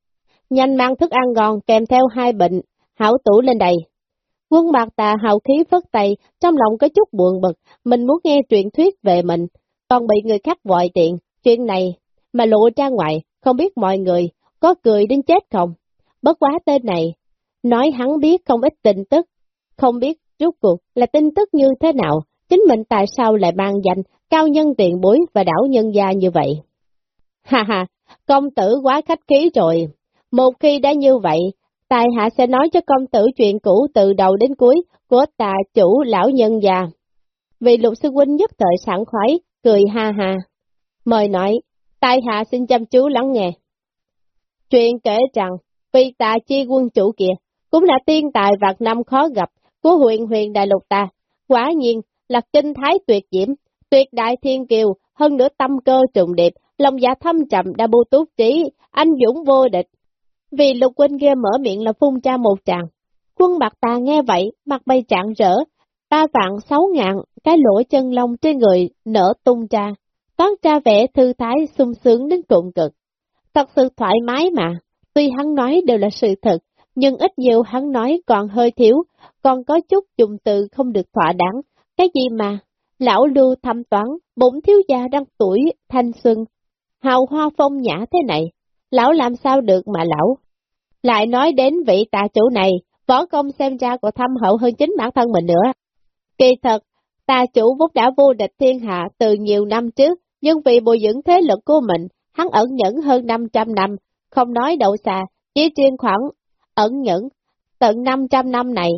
nhanh mang thức ăn ngon kèm theo hai bệnh, hảo tủ lên đây. Quân bạc tà hào khí phất tay, trong lòng có chút buồn bực, mình muốn nghe truyền thuyết về mình, còn bị người khác gọi tiện, chuyện này mà lộ ra ngoài, không biết mọi người có cười đến chết không. Bất quá tên này, nói hắn biết không ít tin tức, không biết rốt cuộc là tin tức như thế nào, chính mình tại sao lại mang danh cao nhân tiền bối và đảo nhân gia như vậy. Ha ha, công tử quá khách khí rồi, một khi đã như vậy, tài hạ sẽ nói cho công tử chuyện cũ từ đầu đến cuối của tà chủ lão nhân già. Vì lục sư huynh nhất thời sảng khoái, cười ha ha. Mời nói, tài hạ xin chăm chú lắng nghe. Chuyện kể rằng, vì tà chi quân chủ kia, cũng là tiên tài vạn năm khó gặp của huyện huyền đại lục ta. Quả nhiên là kinh thái tuyệt diễm, tuyệt đại thiên kiều, hơn nữa tâm cơ trùng điệp, lòng dạ thâm trầm đa bu túc trí, anh dũng vô địch. Vì lục quân kia mở miệng là phun cha một tràng. Quân bạc ta nghe vậy, mặt bay trạng rỡ, ta vạn sáu ngàn, cái lỗ chân lông trên người nở tung ra, toán ra vẻ thư thái sung sướng đến cùng cực. Thật sự thoải mái mà, tuy hắn nói đều là sự thật, nhưng ít nhiều hắn nói còn hơi thiếu, còn có chút dùng từ không được thỏa đáng, cái gì mà, lão lưu thăm toán, bụng thiếu gia đang tuổi, thanh xuân, hào hoa phong nhã thế này, lão làm sao được mà lão. Lại nói đến vị tà chủ này, võ công xem ra của thâm hậu hơn chính bản thân mình nữa. Kỳ thật, tà chủ vốn đã vô địch thiên hạ từ nhiều năm trước, nhưng vì bồi dưỡng thế lực của mình, hắn ẩn nhẫn hơn 500 năm, không nói đậu xà, chỉ riêng khoảng ẩn nhẫn. Tận 500 năm này,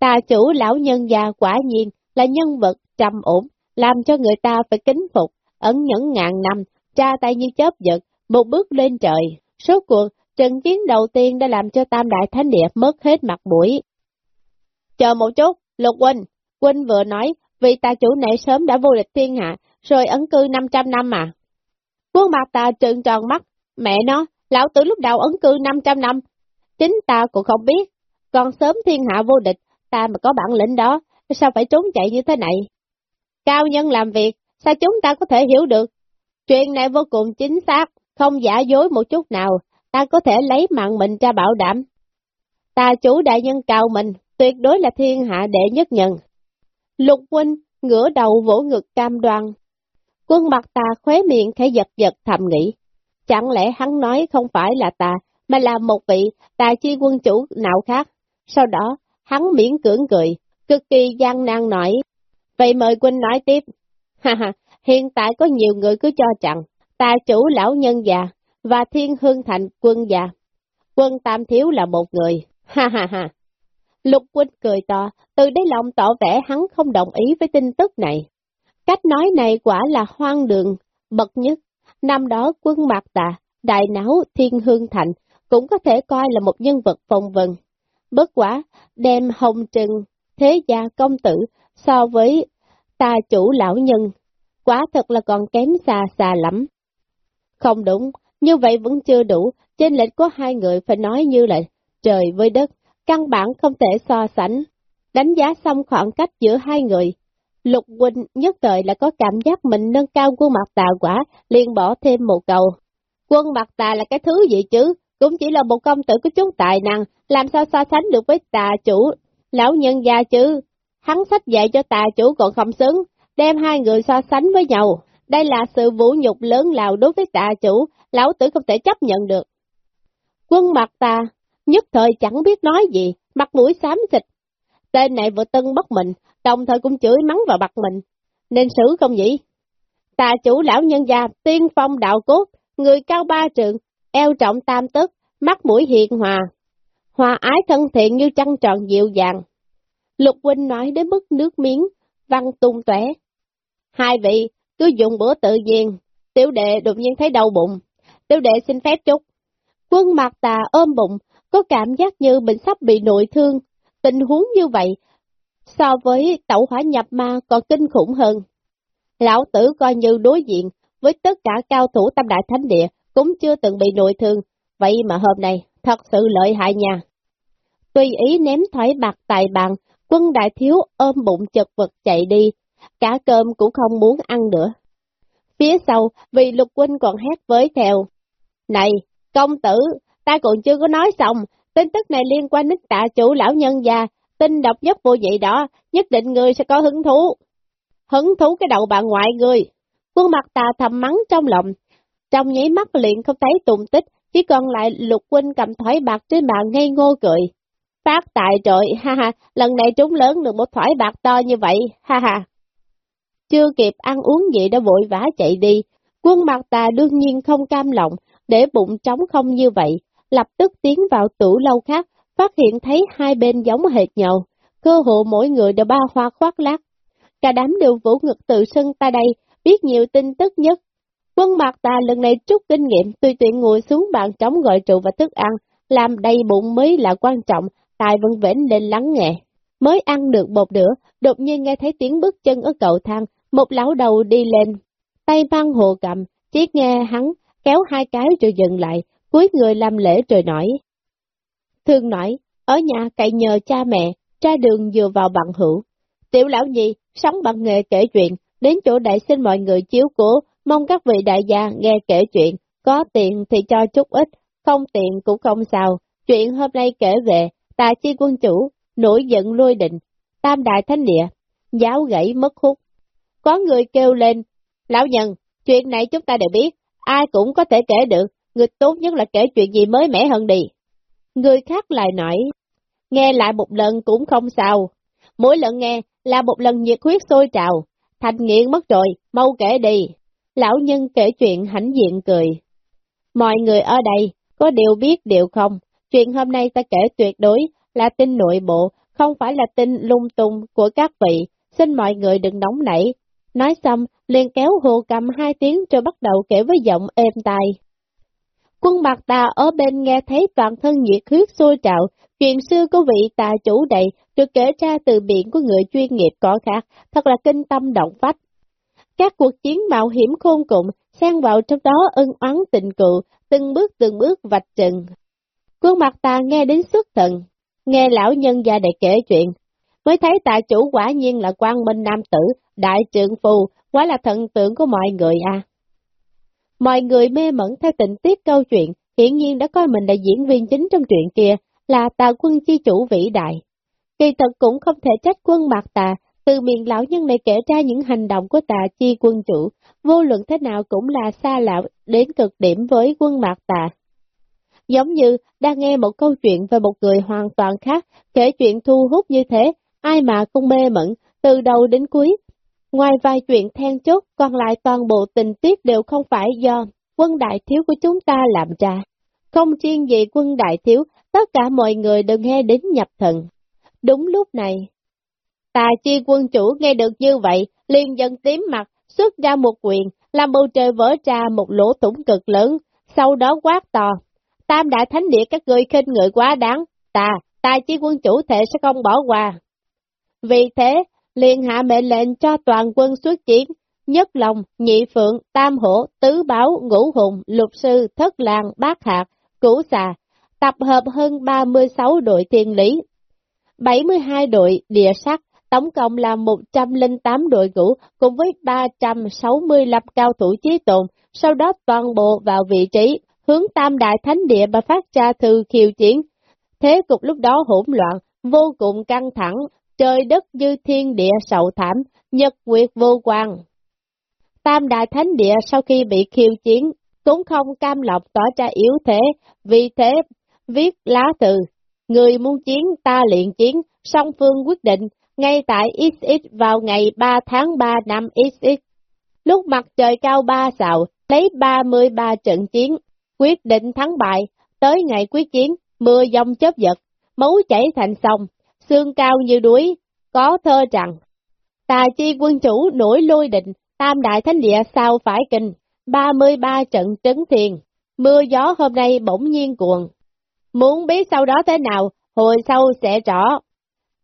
tà chủ lão nhân già quả nhiên là nhân vật trầm ổn, làm cho người ta phải kính phục, ẩn nhẫn ngàn năm, tra tay như chớp giật, một bước lên trời. Số cuộc, trận chiến đầu tiên đã làm cho Tam Đại Thánh Địa mất hết mặt mũi. Chờ một chút, Lục Huynh, Huynh vừa nói, vì ta chủ này sớm đã vô địch thiên hạ, rồi ấn cư 500 năm mà. Quân mặt ta trừng tròn mắt, mẹ nó, lão tử lúc đầu ấn cư 500 năm, chính ta cũng không biết, còn sớm thiên hạ vô địch, ta mà có bản lĩnh đó, sao phải trốn chạy như thế này? Cao nhân làm việc, sao chúng ta có thể hiểu được? Chuyện này vô cùng chính xác, không giả dối một chút nào, ta có thể lấy mạng mình ra bảo đảm. Ta chủ đại nhân cao mình, tuyệt đối là thiên hạ đệ nhất nhân. Lục huynh ngửa đầu vỗ ngực cam đoan. Quân mặt ta khóe miệng khẽ giật giật thầm nghĩ. Chẳng lẽ hắn nói không phải là ta, mà là một vị tài chi quân chủ nào khác. Sau đó, hắn miễn cưỡng cười, cực kỳ gian nan nói. Vậy mời huynh nói tiếp. Ha ha, hiện tại có nhiều người cứ cho rằng, tài chủ lão nhân già và thiên hương thành quân già. Quân tam thiếu là một người. Ha ha ha. Lục Quynh cười to, từ đáy lòng tỏ vẻ hắn không đồng ý với tin tức này. Cách nói này quả là hoang đường, bậc nhất. Năm đó quân Mạc Tà, đại não Thiên Hương Thành cũng có thể coi là một nhân vật phong vân. Bất quả, đem hồng trừng, thế gia công tử so với tà chủ lão nhân, quả thật là còn kém xa xa lắm. Không đúng, như vậy vẫn chưa đủ, trên lệch có hai người phải nói như là trời với đất, căn bản không thể so sánh. Đánh giá xong khoảng cách giữa hai người, Lục Quỳnh nhất thời là có cảm giác mình nâng cao quân mặt tà quả, liền bỏ thêm một cầu. Quân mặt tà là cái thứ gì chứ, cũng chỉ là một công tử có chút tài năng, làm sao so sánh được với tà chủ, lão nhân gia chứ. Hắn sách dạy cho tà chủ còn không xứng, đem hai người so sánh với nhau. Đây là sự vũ nhục lớn lao đối với tà chủ, lão tử không thể chấp nhận được. Quân mặt tà, nhất thời chẳng biết nói gì, mặt mũi xám xịt. Tên này vừa tân bất mình, đồng thời cũng chửi mắng vào mặt mình. Nên xử không nhỉ? Tà chủ lão nhân gia, tiên phong đạo cốt, người cao ba trượng, eo trọng tam tức, mắt mũi hiền hòa, hòa ái thân thiện như trăng tròn dịu dàng. Lục huynh nói đến mức nước miếng, văn tung tóe. Hai vị, cứ dùng bữa tự nhiên, tiểu đệ đột nhiên thấy đau bụng, tiểu đệ xin phép chút. Quân mặt tà ôm bụng, có cảm giác như mình sắp bị nội thương, tình huống như vậy, so với tẩu hỏa nhập ma còn kinh khủng hơn. Lão tử coi như đối diện với tất cả cao thủ tâm đại thánh địa, cũng chưa từng bị nội thương, vậy mà hôm nay thật sự lợi hại nha. Tùy ý ném thỏi bạc tài bàn, quân đại thiếu ôm bụng chật vật chạy đi, cả cơm cũng không muốn ăn nữa. Phía sau, vì lục huynh còn hét với theo. Này, công tử, ta còn chưa có nói xong, tin tức này liên quan đến tạ chủ lão nhân già, tin độc nhất vô vậy đó, nhất định người sẽ có hứng thú. Hứng thú cái đầu bạn ngoại người. Quân mặt ta thầm mắng trong lòng, trong nháy mắt liền không thấy tùng tích, chỉ còn lại lục huynh cầm thỏi bạc trên bàn ngây ngô cười. Phát tài trội, ha ha, lần này trúng lớn được một thỏi bạc to như vậy, ha ha. Chưa kịp ăn uống gì đã vội vã chạy đi, quân mặt tà đương nhiên không cam lòng, để bụng trống không như vậy, lập tức tiến vào tủ lâu khác, phát hiện thấy hai bên giống hệt nhau, cơ hộ mỗi người đều ba hoa khoác lác. Cả đám đều vũ ngực tự sân ta đây, biết nhiều tin tức nhất, Quân mặt ta lần này trút kinh nghiệm, tùy tiện ngồi xuống bàn trống gọi trụ và thức ăn, làm đầy bụng mới là quan trọng, tài vẫn vĩnh lên lắng nghe. Mới ăn được một bữa, đột nhiên nghe thấy tiếng bước chân ở cầu thang, một lão đầu đi lên, tay mang hồ cầm, chỉ nghe hắn kéo hai cái rồi dừng lại, cuối người làm lễ rồi nói. Thương nói, ở nhà cậy nhờ cha mẹ, ra đường vừa vào bằng hữu. Tiểu lão gì, sống bằng nghề kể chuyện, đến chỗ đại xin mọi người chiếu cố, Mong các vị đại gia nghe kể chuyện, có tiền thì cho chút ít, không tiền cũng không sao. Chuyện hôm nay kể về, tà chi quân chủ, nổi giận lôi định, tam đại thánh địa, giáo gãy mất hút. Có người kêu lên, lão nhân, chuyện này chúng ta đều biết, ai cũng có thể kể được, người tốt nhất là kể chuyện gì mới mẻ hơn đi. Người khác lại nói, nghe lại một lần cũng không sao, mỗi lần nghe là một lần nhiệt huyết sôi trào, thành nghiện mất rồi, mau kể đi. Lão nhân kể chuyện hãnh diện cười. Mọi người ở đây, có điều biết điều không? Chuyện hôm nay ta kể tuyệt đối là tin nội bộ, không phải là tin lung tung của các vị. Xin mọi người đừng nóng nảy. Nói xong, liền kéo hồ cầm hai tiếng rồi bắt đầu kể với giọng êm tai. Quân mặt tà ở bên nghe thấy toàn thân nhiệt huyết sôi trào, chuyện xưa của vị tà chủ đầy được kể ra từ miệng của người chuyên nghiệp có khác, thật là kinh tâm động phách. Các cuộc chiến mạo hiểm khôn cùng, xen vào trong đó ân oán tình cựu, từng bước từng bước vạch trần. Quân mặt ta nghe đến xuất thần, nghe lão nhân gia đệ kể chuyện, mới thấy tại chủ quả nhiên là quan minh nam tử, đại trượng phù, quá là thần tượng của mọi người à. Mọi người mê mẩn theo tình tiết câu chuyện, hiển nhiên đã coi mình là diễn viên chính trong chuyện kia, là tà quân chi chủ vĩ đại. Kỳ thật cũng không thể trách quân mạc tà, từ miệng lão nhân này kể ra những hành động của tà chi quân chủ, vô luận thế nào cũng là xa lạ đến cực điểm với quân mạc tà. Giống như đang nghe một câu chuyện về một người hoàn toàn khác, kể chuyện thu hút như thế, ai mà không mê mẩn, từ đầu đến cuối. Ngoài vài chuyện then chốt, còn lại toàn bộ tình tiết đều không phải do quân đại thiếu của chúng ta làm ra. Không riêng gì quân đại thiếu, tất cả mọi người đều nghe đến nhập thần. Đúng lúc này, tà chi quân chủ nghe được như vậy, liền dần tím mặt, xuất ra một quyền, làm bầu trời vỡ ra một lỗ thủng cực lớn, sau đó quát to. Tam đại thánh địa các người khinh người quá đáng, ta, tài chi quân chủ thể sẽ không bỏ qua. Vì thế, liền hạ mệnh lệnh cho toàn quân xuất chiến, nhất lòng, nhị phượng, tam hổ, tứ báo, ngũ hùng, lục sư, thất làng, bát hạt, cửu xà, tập hợp hơn 36 đội thiên lý, 72 đội địa sắc, tổng cộng là 108 đội ngũ cùng với 365 cao thủ chí tồn, sau đó toàn bộ vào vị trí, hướng tam đại thánh địa và phát ra thư khiêu chiến. Thế cục lúc đó hỗn loạn, vô cùng căng thẳng, trời đất như thiên địa sầu thảm, nhật nguyệt vô quan. Tam đại thánh địa sau khi bị khiêu chiến, cũng không cam lọc tỏ ra yếu thế, vì thế viết lá từ, người muốn chiến ta liền chiến, song phương quyết định, ngay tại XX vào ngày 3 tháng 3 năm XX. Lúc mặt trời cao ba sào, lấy 33 trận chiến, quyết định thắng bại, tới ngày quyết chiến, mưa dông chớp giật, máu chảy thành sông, xương cao như đuối, có thơ rằng, tà chi quân chủ nổi lôi định, tam đại thánh địa sao phải kinh, 33 trận trấn thiền, mưa gió hôm nay bỗng nhiên cuồng. Muốn biết sau đó thế nào, hồi sau sẽ rõ.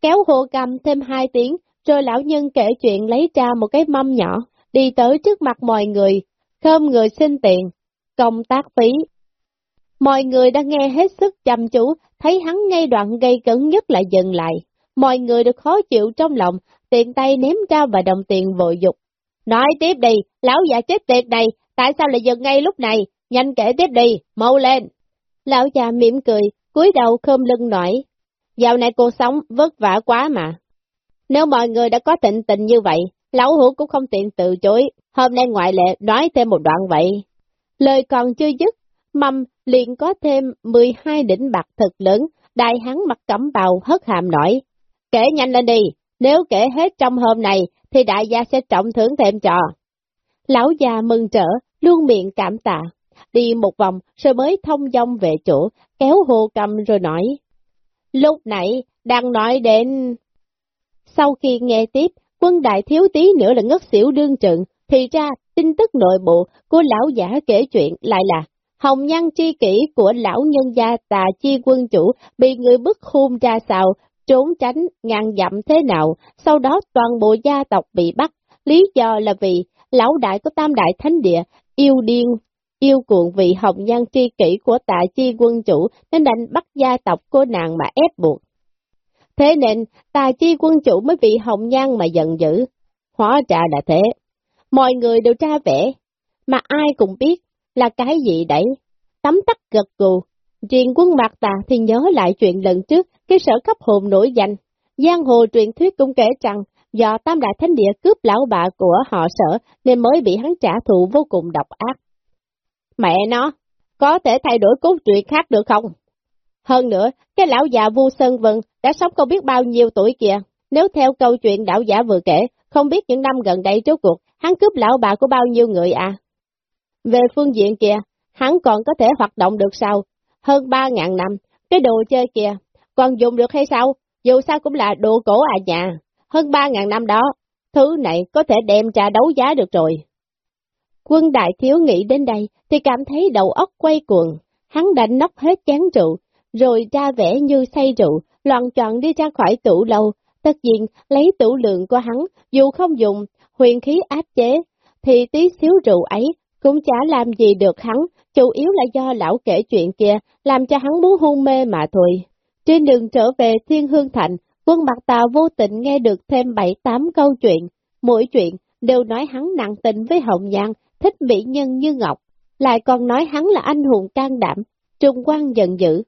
Kéo hồ cầm thêm hai tiếng, rồi lão nhân kể chuyện lấy ra một cái mâm nhỏ, đi tới trước mặt mọi người, khơm người xin tiền, công tác phí. Mọi người đã nghe hết sức chăm chú, thấy hắn ngay đoạn gây cấn nhất lại dừng lại. Mọi người được khó chịu trong lòng, tiện tay ném ra và đồng tiền vội dục. Nói tiếp đi, lão già chết tiệt này, tại sao lại dừng ngay lúc này, nhanh kể tiếp đi, mau lên. Lão già mỉm cười, cúi đầu khom lưng nói, dạo này cô sống vất vả quá mà. Nếu mọi người đã có tịnh tình như vậy, lão hữu cũng không tiện từ chối, hôm nay ngoại lệ nói thêm một đoạn vậy. Lời còn chưa dứt, mâm liền có thêm 12 đỉnh bạc thật lớn, đại hắn mặt cẩm bào hất hàm nổi. Kể nhanh lên đi, nếu kể hết trong hôm này, thì đại gia sẽ trọng thưởng thêm trò. Lão già mừng trở, luôn miệng cảm tạ, đi một vòng rồi mới thông dong về chỗ, kéo hồ cầm rồi nói. Lúc nãy, đang nói đến... Sau khi nghe tiếp, quân đại thiếu tí nữa là ngất xỉu đương trượng, thì ra tin tức nội bộ của lão giả kể chuyện lại là hồng nhân chi kỷ của lão nhân gia tà chi quân chủ bị người bức hôn ra sao, trốn tránh, ngàn dặm thế nào, sau đó toàn bộ gia tộc bị bắt, lý do là vì lão đại của tam đại thánh địa, yêu điên, yêu cuộn vì hồng nhân tri kỷ của tạ chi quân chủ nên đành bắt gia tộc của nàng mà ép buộc. Thế nên, tà chi quân chủ mới bị hồng nhan mà giận dữ. Hóa ra là thế. Mọi người đều tra vẽ, mà ai cũng biết là cái gì đấy. Tấm tắc gật gù. Riêng quân mặt tà thì nhớ lại chuyện lần trước, cái sở cấp hồn nổi danh. Giang hồ truyền thuyết cũng kể rằng, do tam đại thánh địa cướp lão bà của họ sở nên mới bị hắn trả thù vô cùng độc ác. Mẹ nó, có thể thay đổi cốt truyện khác được không? Hơn nữa, cái lão già Vu Sơn Vân đã sống không biết bao nhiêu tuổi kìa. Nếu theo câu chuyện đạo giả vừa kể, không biết những năm gần đây trước cuộc, hắn cướp lão bà của bao nhiêu người à? Về phương diện kia, hắn còn có thể hoạt động được sao? Hơn ba ngàn năm, cái đồ chơi kìa, còn dùng được hay sao? Dù sao cũng là đồ cổ à nhà, hơn ba ngàn năm đó, thứ này có thể đem ra đấu giá được rồi. Quân đại thiếu nghĩ đến đây thì cảm thấy đầu óc quay cuồng, hắn đánh nóc hết chán rượu, rồi ra vẻ như say rượu, loạn trọn đi ra khỏi tủ lâu, tất nhiên lấy tủ lượng của hắn, dù không dùng huyền khí áp chế, thì tí xíu rượu ấy cũng chả làm gì được hắn, chủ yếu là do lão kể chuyện kia, làm cho hắn muốn hôn mê mà thôi. Trên đường trở về Thiên Hương Thành, quân bạc tà vô tình nghe được thêm bảy tám câu chuyện, mỗi chuyện đều nói hắn nặng tình với Hồng Giang, thích mỹ nhân như Ngọc, lại còn nói hắn là anh hùng can đảm, trung quan giận dữ.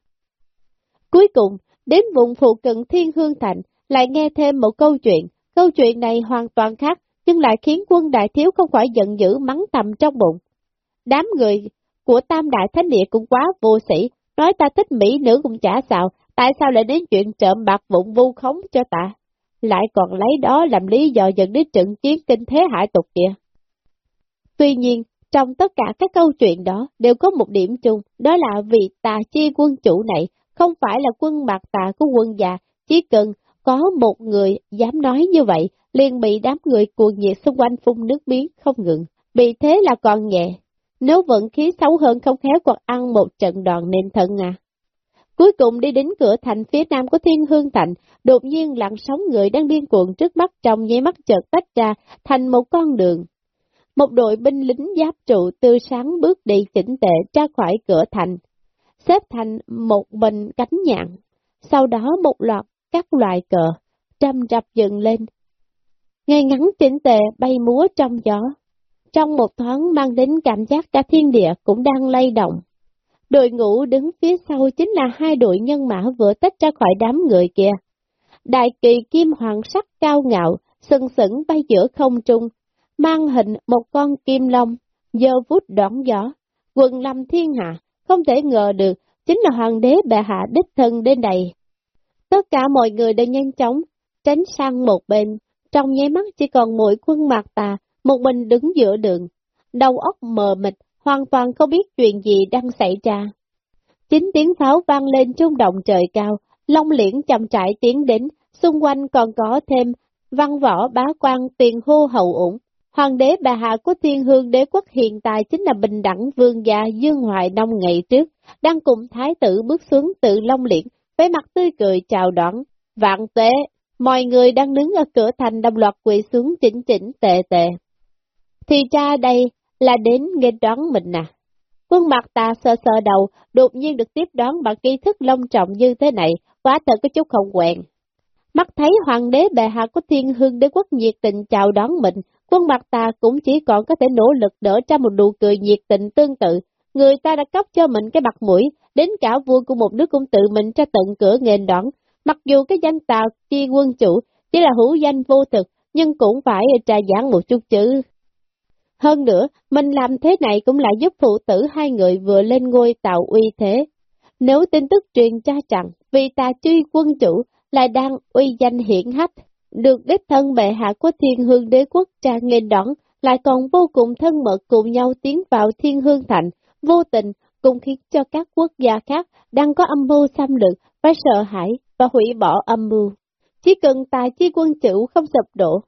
Cuối cùng, đến vùng phụ cận Thiên Hương Thành, lại nghe thêm một câu chuyện, câu chuyện này hoàn toàn khác, nhưng lại khiến quân đại thiếu không khỏi giận dữ mắng tầm trong bụng. Đám người của Tam Đại Thánh Địa cũng quá vô sĩ, nói ta thích mỹ nữ cũng chả sao, tại sao lại đến chuyện trộm bạc vụng vu khống cho ta? Lại còn lấy đó làm lý do dẫn đến trận chiến kinh thế hải tục kia. Tuy nhiên, trong tất cả các câu chuyện đó đều có một điểm chung, đó là vì tà chi quân chủ này không phải là quân bạc tà của quân già, chỉ cần có một người dám nói như vậy, liền bị đám người cuồng nhiệt xung quanh phun nước miếng không ngừng, bị thế là còn nhẹ. Nếu vận khí xấu hơn không khéo còn ăn một trận đòn nên thân à. Cuối cùng đi đến cửa thành phía nam của Thiên Hương Thành, đột nhiên lặng sóng người đang điên cuồng trước mắt trong nháy mắt chợt tách ra thành một con đường. Một đội binh lính giáp trụ tư sáng bước đi chỉnh tệ ra khỏi cửa thành, xếp thành một bình cánh nhạn. Sau đó một loạt các loại cờ, trăm rập dựng lên. Ngay ngắn chỉnh tề bay múa trong gió. Trong một thoáng mang đến cảm giác cả thiên địa cũng đang lay động. Đội ngũ đứng phía sau chính là hai đội nhân mã vừa tách ra khỏi đám người kia. Đại kỳ kim hoàng sắc cao ngạo, sừng sững bay giữa không trung, mang hình một con kim long, dơ vút đón gió, quần lâm thiên hạ, không thể ngờ được, chính là hoàng đế bệ hạ đích thân đến đây. Tất cả mọi người đều nhanh chóng, tránh sang một bên, trong nháy mắt chỉ còn mỗi quân mạc tà, một mình đứng giữa đường, đầu óc mờ mịt, hoàn toàn không biết chuyện gì đang xảy ra. Chính tiếng pháo vang lên trung động trời cao, long liễn chậm trải tiến đến, xung quanh còn có thêm văn võ bá quan tiền hô hậu ủng. Hoàng đế bà hạ của thiên hương đế quốc hiện tại chính là bình đẳng vương gia Dương Hoài Đông ngày trước, đang cùng thái tử bước xuống tự long liễn, với mặt tươi cười chào đón. Vạn tế, mọi người đang đứng ở cửa thành đồng loạt quỳ xuống chỉnh chỉnh tệ tệ. Thì cha đây là đến nghe đón mình à. Quân mặt ta sơ sơ đầu, đột nhiên được tiếp đón bằng kỹ thức long trọng như thế này, quá thật có chút không quen. Mắt thấy hoàng đế bệ hạ của thiên hương đế quốc nhiệt tình chào đón mình, quân mặt ta cũng chỉ còn có thể nỗ lực đỡ ra một nụ cười nhiệt tình tương tự. Người ta đã cấp cho mình cái mặt mũi, đến cả vua của một nước cũng tự mình ra tận cửa nghênh đón. Mặc dù cái danh tào chi quân chủ chỉ là hữu danh vô thực, nhưng cũng phải trà giảng một chút chữ Hơn nữa, mình làm thế này cũng là giúp phụ tử hai người vừa lên ngôi tạo uy thế. Nếu tin tức truyền ra rằng, vì tà truy quân chủ lại đang uy danh hiển hách, được đích thân bệ hạ của thiên hương đế quốc trang nghênh đón, lại còn vô cùng thân mật cùng nhau tiến vào thiên hương thành, vô tình cũng khiến cho các quốc gia khác đang có âm mưu xâm lược phải sợ hãi và hủy bỏ âm mưu. Chỉ cần tài chi quân chủ không sập đổ,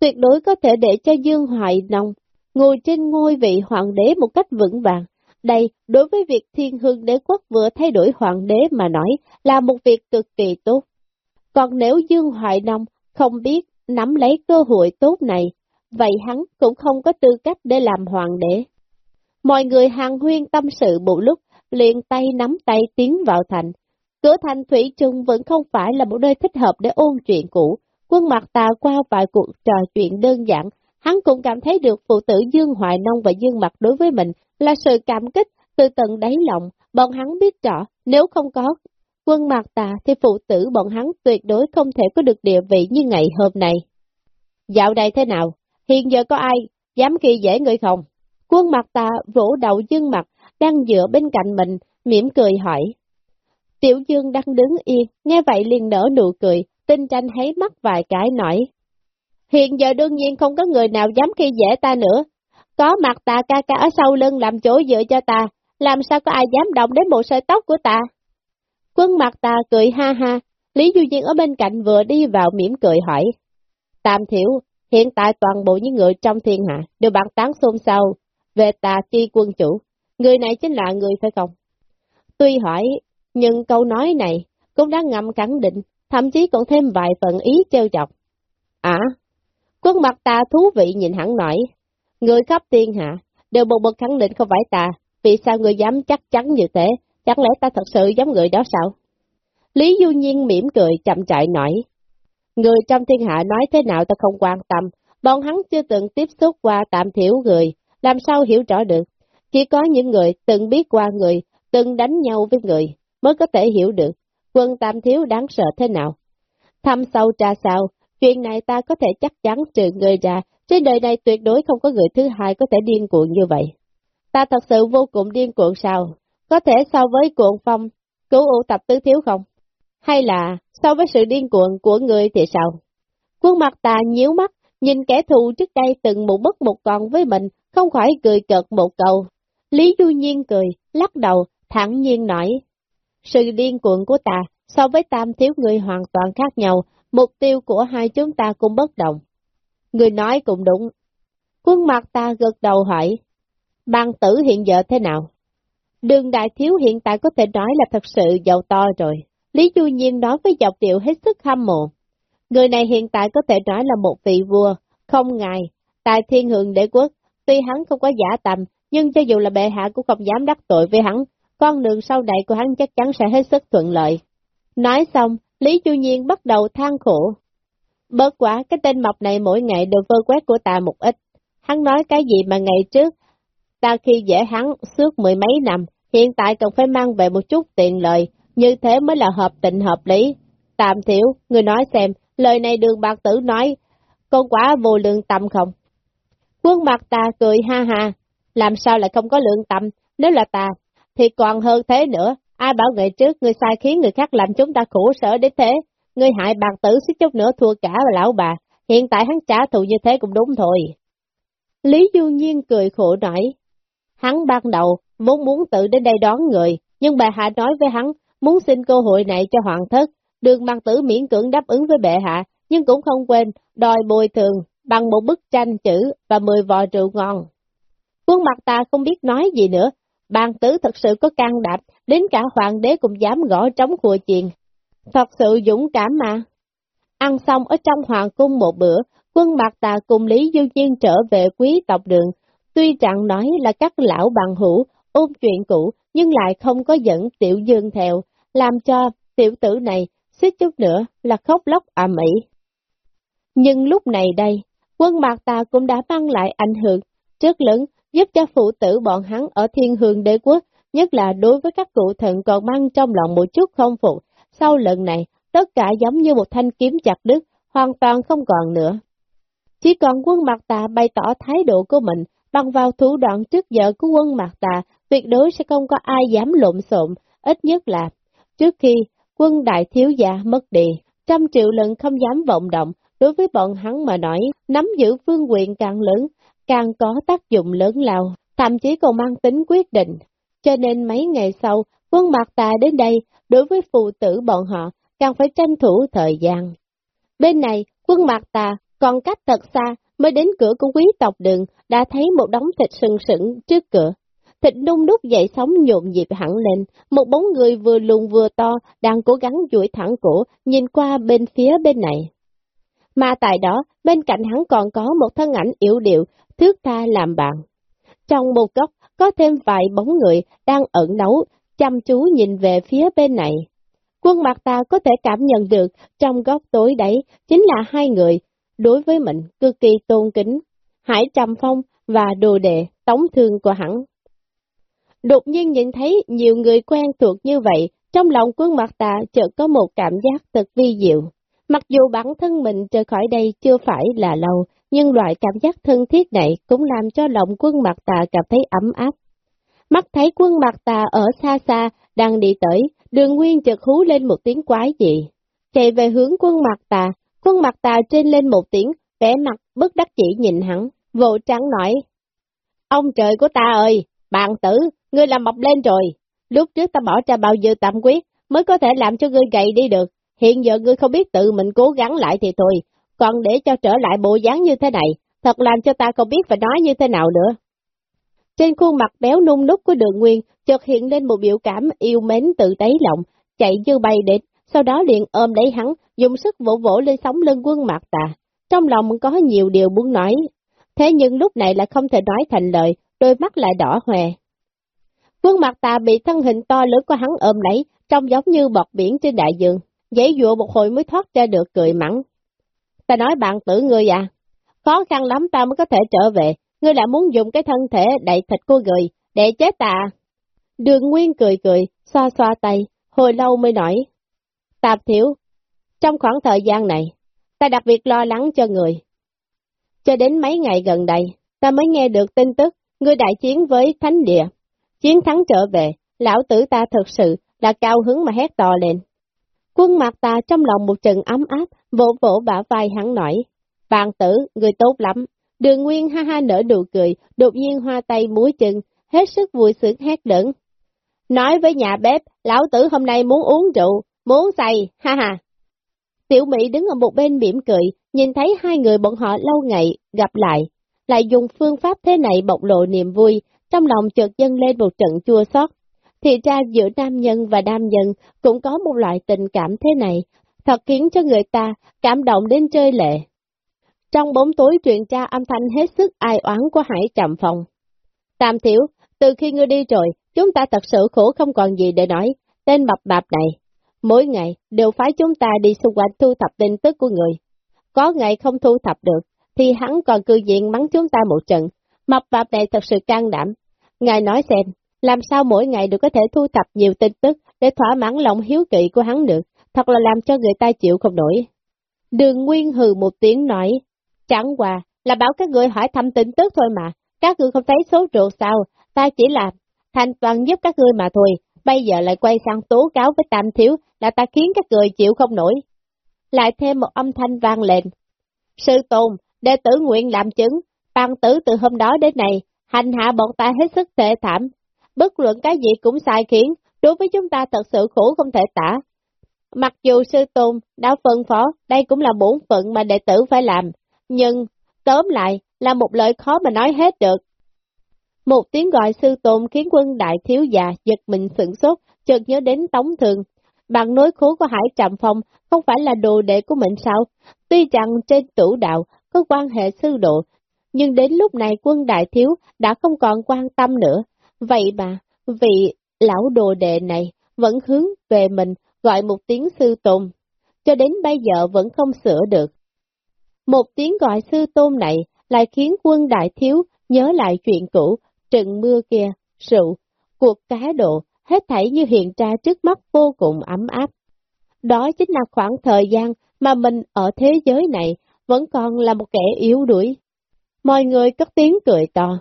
tuyệt đối có thể để cho Dương Hoài Nông ngồi trên ngôi vị hoàng đế một cách vững vàng. Đây, đối với việc thiên hương đế quốc vừa thay đổi hoàng đế mà nói, là một việc cực kỳ tốt. Còn nếu Dương Hoài Nông không biết nắm lấy cơ hội tốt này, vậy hắn cũng không có tư cách để làm hoàng đế. Mọi người hàng huyên tâm sự bộ lúc, liền tay nắm tay tiến vào thành. Cửa thành Thủy Trung vẫn không phải là một nơi thích hợp để ôn chuyện cũ. Quân mặt tà qua vài cuộc trò chuyện đơn giản, hắn cũng cảm thấy được phụ tử Dương Hoài Nông và Dương Mặt đối với mình là sự cảm kích từ tận đáy lòng. Bọn hắn biết rõ, nếu không có quân mặt tà thì phụ tử bọn hắn tuyệt đối không thể có được địa vị như ngày hôm nay. Dạo đây thế nào? Hiện giờ có ai dám khi dễ người không? Quân mặt tà vỗ đầu dương mặt, đang dựa bên cạnh mình, mỉm cười hỏi. Tiểu dương đang đứng yên, nghe vậy liền nở nụ cười, tinh tranh thấy mắt vài cái nói. Hiện giờ đương nhiên không có người nào dám khi dễ ta nữa. Có mặt ta ca ca ở sau lưng làm chỗ dựa cho ta, làm sao có ai dám động đến một sợi tóc của ta? Quân mặt ta cười ha ha, Lý Du Nhiên ở bên cạnh vừa đi vào mỉm cười hỏi. Tam thiểu, hiện tại toàn bộ những người trong thiên hạ đều bàn tán xôn xao về tà chi quân chủ, người này chính là người phải không? Tuy hỏi, nhưng câu nói này cũng đã ngầm khẳng định, thậm chí còn thêm vài phần ý trêu chọc. À, quân mặt ta thú vị nhìn hẳn nổi. người khắp thiên hạ đều một bậc khẳng định không phải ta, vì sao người dám chắc chắn như thế, chẳng lẽ ta thật sự giống người đó sao? Lý Du Nhiên mỉm cười chậm chạy nói. Người trong thiên hạ nói thế nào ta không quan tâm, bọn hắn chưa từng tiếp xúc qua tạm thiểu người, làm sao hiểu rõ được. Chỉ có những người từng biết qua người, từng đánh nhau với người, mới có thể hiểu được quân tam thiếu đáng sợ thế nào. Thăm sâu trà sao, chuyện này ta có thể chắc chắn trừ người ra, trên đời này tuyệt đối không có người thứ hai có thể điên cuồng như vậy. Ta thật sự vô cùng điên cuồng sao? Có thể so với cuộn phong, cứu ưu tập tứ thiếu không? Hay là so với sự điên cuồng của người thì sao? Quân mặt ta nhíu mắt, nhìn kẻ thù trước đây từng một mất một còn với mình, không khỏi cười cợt một câu. Lý Du Nhiên cười, lắc đầu, thẳng nhiên nói. Sự điên cuồng của ta so với tam thiếu người hoàn toàn khác nhau, mục tiêu của hai chúng ta cũng bất đồng. Người nói cũng đúng. Quân mặt ta gật đầu hỏi, bàn tử hiện giờ thế nào? Đường đại thiếu hiện tại có thể nói là thật sự giàu to rồi. Lý Du Nhiên nói với dọc điệu hết sức hâm mộ. Người này hiện tại có thể nói là một vị vua, không ngài, tại thiên hượng đế quốc, tuy hắn không có giả tầm, nhưng cho dù là bệ hạ cũng không dám đắc tội với hắn, con đường sau này của hắn chắc chắn sẽ hết sức thuận lợi. Nói xong, Lý Chu Nhiên bắt đầu than khổ. Bớt quả, cái tên mọc này mỗi ngày đều vơ quét của ta một ít. Hắn nói cái gì mà ngày trước, ta khi dễ hắn suốt mười mấy năm, hiện tại cần phải mang về một chút tiền lợi, như thế mới là hợp tình hợp lý. Tạm thiểu, người nói xem, lời này đường bạc tử nói, con quả vô lượng tâm không? Quân mặt ta cười ha ha, làm sao lại không có lượng tâm, nếu là ta, thì còn hơn thế nữa, ai bảo người trước người sai khiến người khác làm chúng ta khổ sở đến thế, người hại bạc tử suýt chút nữa thua cả lão bà, hiện tại hắn trả thù như thế cũng đúng thôi. Lý Du Nhiên cười khổ nói, hắn ban đầu vốn muốn tự đến đây đón người, nhưng bà hạ nói với hắn muốn xin cơ hội này cho hoàng thất, đường bạc tử miễn cưỡng đáp ứng với bệ hạ, nhưng cũng không quên đòi bồi thường bằng một bức tranh chữ và 10 vò rượu ngon. Quân mặt ta không biết nói gì nữa, bàn tử thật sự có can đảm, đến cả hoàng đế cũng dám gõ trống khùa chiền. Thật sự dũng cảm mà. Ăn xong ở trong hoàng cung một bữa, quân Mạc tà cùng Lý Du Nhiên trở về quý tộc đường. Tuy rằng nói là các lão bằng hữu, ôm chuyện cũ, nhưng lại không có dẫn tiểu dương theo, làm cho tiểu tử này suýt chút nữa là khóc lóc ầm ĩ. Nhưng lúc này đây, quân mạc tà cũng đã mang lại ảnh hưởng rất lớn, giúp cho phụ tử bọn hắn ở thiên hương đế quốc, nhất là đối với các cụ thần còn mang trong lòng một chút không phục. Sau lần này, tất cả giống như một thanh kiếm chặt đứt, hoàn toàn không còn nữa. Chỉ còn quân mặt tà bày tỏ thái độ của mình, bằng vào thủ đoạn trước giờ của quân mặt tà, tuyệt đối sẽ không có ai dám lộn xộn, ít nhất là trước khi quân đại thiếu gia mất đi, trăm triệu lần không dám vọng động, đối với bọn hắn mà nói, nắm giữ phương quyền càng lớn, càng có tác dụng lớn lao, thậm chí còn mang tính quyết định. Cho nên mấy ngày sau, quân mạc tà đến đây, đối với phụ tử bọn họ, càng phải tranh thủ thời gian. Bên này, quân mạc tà còn cách thật xa, mới đến cửa của quý tộc đường, đã thấy một đống thịt sừng sững trước cửa. Thịt nung đúc dậy sóng nhộn nhịp hẳn lên, một bóng người vừa lùn vừa to, đang cố gắng duỗi thẳng cổ, nhìn qua bên phía bên này. Mà tại đó, bên cạnh hắn còn có một thân ảnh yếu điệu, thước tha làm bạn. Trong một góc, có thêm vài bóng người đang ẩn nấu, chăm chú nhìn về phía bên này. Quân mặt ta có thể cảm nhận được trong góc tối đấy chính là hai người, đối với mình cực kỳ tôn kính, Hải Trầm Phong và đồ đệ tống thương của hắn. Đột nhiên nhìn thấy nhiều người quen thuộc như vậy, trong lòng quân mặt ta chợt có một cảm giác thật vi diệu. Mặc dù bản thân mình rời khỏi đây chưa phải là lâu, nhưng loại cảm giác thân thiết này cũng làm cho lòng quân mặt tà cảm thấy ấm áp. Mắt thấy quân mặt tà ở xa xa, đang đi tới, đường nguyên chợt hú lên một tiếng quái dị. Chạy về hướng quân mặt tà, quân mặt tà trên lên một tiếng, vẻ mặt bất đắc chỉ nhìn hắn, vỗ trắng nói. Ông trời của ta ơi, bạn tử, ngươi làm mập lên rồi. Lúc trước ta bỏ ra bao nhiêu tạm quyết, mới có thể làm cho ngươi gầy đi được. Hiện giờ ngươi không biết tự mình cố gắng lại thì thôi, còn để cho trở lại bộ dáng như thế này, thật làm cho ta không biết phải nói như thế nào nữa. Trên khuôn mặt béo nung nút của đường nguyên, chợt hiện lên một biểu cảm yêu mến tự đáy lòng, chạy như bay đến, sau đó liền ôm lấy hắn, dùng sức vỗ vỗ lên sóng lưng quân mặt tà. Trong lòng có nhiều điều muốn nói, thế nhưng lúc này lại không thể nói thành lời, đôi mắt lại đỏ hoe. Quân mặt tà bị thân hình to lớn của hắn ôm lấy, trông giống như bọt biển trên đại dương, giấy dụa một hồi mới thoát ra được cười mắng. Ta nói bạn tử ngươi à, khó khăn lắm ta mới có thể trở về, ngươi lại muốn dùng cái thân thể đầy thịt của người để chết ta. Đường Nguyên cười cười, xoa xoa tay, hồi lâu mới nói. Tạp thiếu, trong khoảng thời gian này, ta đặc biệt lo lắng cho người. Cho đến mấy ngày gần đây, ta mới nghe được tin tức, ngươi đại chiến với Thánh Địa. Chiến thắng trở về, lão tử ta thực sự là cao hứng mà hét to lên. Quân mặt ta trong lòng một trận ấm áp, vỗ vỗ bả vai hắn nói. Bạn tử, người tốt lắm. Đường Nguyên ha ha nở nụ cười, đột nhiên hoa tay múi chân, hết sức vui sướng hét lớn. Nói với nhà bếp, lão tử hôm nay muốn uống rượu, muốn say, ha ha. Tiểu Mỹ đứng ở một bên mỉm cười, nhìn thấy hai người bọn họ lâu ngày gặp lại, lại dùng phương pháp thế này bộc lộ niềm vui, trong lòng chợt dâng lên một trận chua xót. Thì ra giữa nam nhân và nam nhân cũng có một loại tình cảm thế này, thật khiến cho người ta cảm động đến chơi lệ. Trong bóng tối truyền tra âm thanh hết sức ai oán của Hải Trầm Phong. Tam Thiếu, từ khi ngươi đi rồi, chúng ta thật sự khổ không còn gì để nói. Tên mập bạp này, mỗi ngày đều phái chúng ta đi xung quanh thu thập tin tức của người. Có ngày không thu thập được, thì hắn còn cư diện mắng chúng ta một trận. Mập bạp này thật sự can đảm. Ngài nói xem, làm sao mỗi ngày đều có thể thu thập nhiều tin tức để thỏa mãn lòng hiếu kỵ của hắn được, thật là làm cho người ta chịu không nổi. Đường Nguyên hừ một tiếng nói, chẳng qua là bảo các người hỏi thăm tin tức thôi mà, các người không thấy số rượu sao, ta chỉ là thành toàn giúp các người mà thôi, bây giờ lại quay sang tố cáo với Tam Thiếu là ta khiến các người chịu không nổi. Lại thêm một âm thanh vang lên. Sư Tôn, đệ tử nguyện làm chứng, ban tử từ hôm đó đến nay hành hạ bọn ta hết sức tệ thảm. Bất luận cái gì cũng sai khiến, đối với chúng ta thật sự khổ không thể tả. Mặc dù sư tôn đã phân phó, đây cũng là bổn phận mà đệ tử phải làm, nhưng tóm lại là một lời khó mà nói hết được. Một tiếng gọi sư tôn khiến quân đại thiếu già giật mình sửng sốt, chợt nhớ đến tống thường. Bạn nối khố của Hải Trạm Phong không phải là đồ đệ của mình sao? Tuy rằng trên tủ đạo có quan hệ sư độ, nhưng đến lúc này quân đại thiếu đã không còn quan tâm nữa. Vậy mà, vị lão đồ đệ này vẫn hướng về mình gọi một tiếng sư tôn, cho đến bây giờ vẫn không sửa được. Một tiếng gọi sư tôn này lại khiến quân đại thiếu nhớ lại chuyện cũ, trận mưa kia, rượu, cuộc cá độ, hết thảy như hiện ra trước mắt vô cùng ấm áp. Đó chính là khoảng thời gian mà mình ở thế giới này vẫn còn là một kẻ yếu đuối. Mọi người cất tiếng cười to,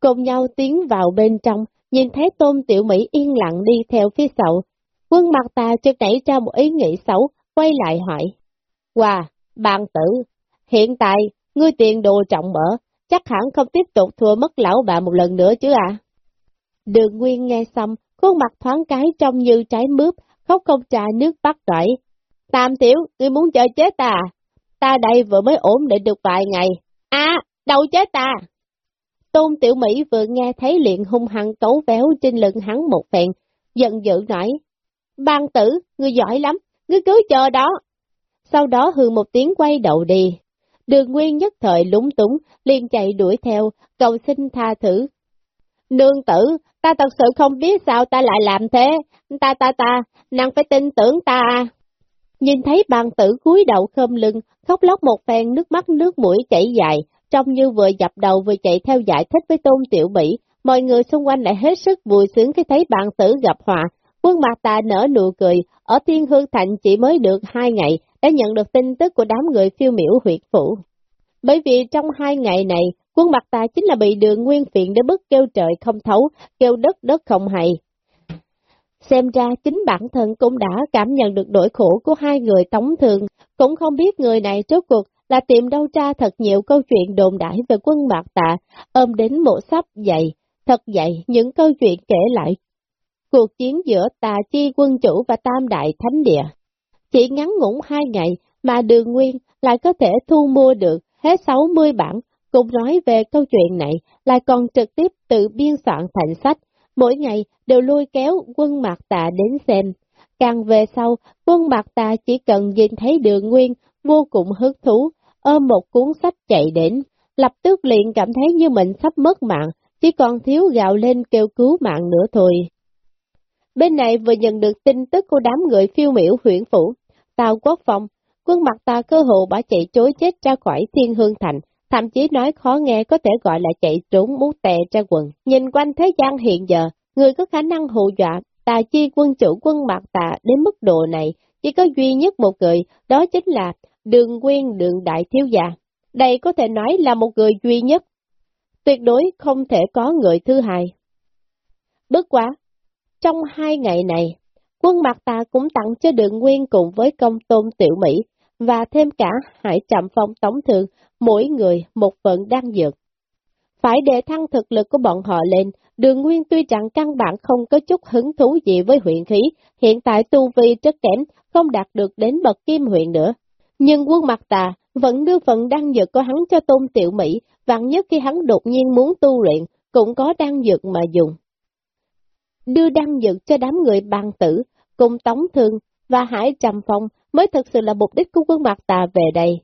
cùng nhau tiến vào bên trong, nhìn thấy Tôn Tiểu Mỹ yên lặng đi theo phía sau. Quân mặt ta chợt nảy ra một ý nghĩ xấu, quay lại hỏi. Wow, bạn tử, hiện tại, ngươi tiền đồ trọng mở, chắc hẳn không tiếp tục thua mất lão bà một lần nữa chứ à? Đường Nguyên nghe xong, khuôn mặt thoáng cái trông như trái mướp, khóc không trà nước bắt gọi. Tam tiểu, ngươi muốn chờ chết ta à? Ta đây vừa mới ổn định được vài ngày. À, đâu chết ta? Tôn Tiểu Mỹ vừa nghe thấy liền hung hăng cấu véo trên lưng hắn một phèn, giận dữ nói. Ban tử, ngươi giỏi lắm, ngươi cứ chờ đó. Sau đó hư một tiếng quay đầu đi. Đường Nguyên nhất thời lúng túng, liền chạy đuổi theo, cầu xin tha thử. Nương tử, ta thật sự không biết sao ta lại làm thế, ta ta ta, nàng phải tin tưởng ta. Nhìn thấy bàn tử cúi đầu khom lưng, khóc lóc một phen nước mắt nước mũi chảy dài, trông như vừa dập đầu vừa chạy theo giải thích với tôn tiểu mỹ, mọi người xung quanh lại hết sức vui sướng khi thấy bạn tử gặp họa. Quân mặt ta nở nụ cười, ở Thiên Hương Thành chỉ mới được hai ngày, đã nhận được tin tức của đám người phiêu miểu huyệt phủ. Bởi vì trong hai ngày này, quân mặt ta chính là bị đường nguyên phiện để bức kêu trời không thấu, kêu đất đất không hay. Xem ra chính bản thân cũng đã cảm nhận được nỗi khổ của hai người tống thường, cũng không biết người này trước cuộc là tìm đâu ra thật nhiều câu chuyện đồn đại về quân mạc tạ, ôm đến một sắp dậy, thật dậy những câu chuyện kể lại. Cuộc chiến giữa tà chi quân chủ và tam đại thánh địa. Chỉ ngắn ngủn hai ngày mà đường nguyên lại có thể thu mua được hết 60 bản, cùng nói về câu chuyện này, lại còn trực tiếp tự biên soạn thành sách, mỗi ngày đều lôi kéo quân mạc tạ đến xem. Càng về sau, quân mạc tạ chỉ cần nhìn thấy đường nguyên vô cùng hứng thú, ôm một cuốn sách chạy đến, lập tức liền cảm thấy như mình sắp mất mạng, chỉ còn thiếu gạo lên kêu cứu mạng nữa thôi. Bên này vừa nhận được tin tức của đám người phiêu miểu huyện phủ, Tào Quốc Phong, quân mặt ta cơ hộ bỏ chạy chối chết ra khỏi thiên hương thành, thậm chí nói khó nghe có thể gọi là chạy trốn muốn tè ra quần. Nhìn quanh thế gian hiện giờ, người có khả năng hù dọa, tà chi quân chủ quân mặt tà đến mức độ này, chỉ có duy nhất một người, đó chính là đường nguyên đường đại thiếu gia. Đây có thể nói là một người duy nhất, tuyệt đối không thể có người thứ hai. Bất quá, trong hai ngày này, quân mặt ta cũng tặng cho đường nguyên cùng với công tôn tiểu Mỹ, và thêm cả hải trạm phong Tổng thượng, mỗi người một phần đang dược. Phải để thăng thực lực của bọn họ lên, đường nguyên tuy rằng căn bản không có chút hứng thú gì với huyện khí, hiện tại tu vi rất kém, không đạt được đến bậc kim huyện nữa. Nhưng quân mặt tà vẫn đưa phần đăng dược của hắn cho tôn tiểu Mỹ, vạn nhất khi hắn đột nhiên muốn tu luyện, cũng có đăng dược mà dùng. Đưa đăng dược cho đám người bàn tử, cùng tống thương và hải trầm phong mới thực sự là mục đích của quân mặt tà về đây.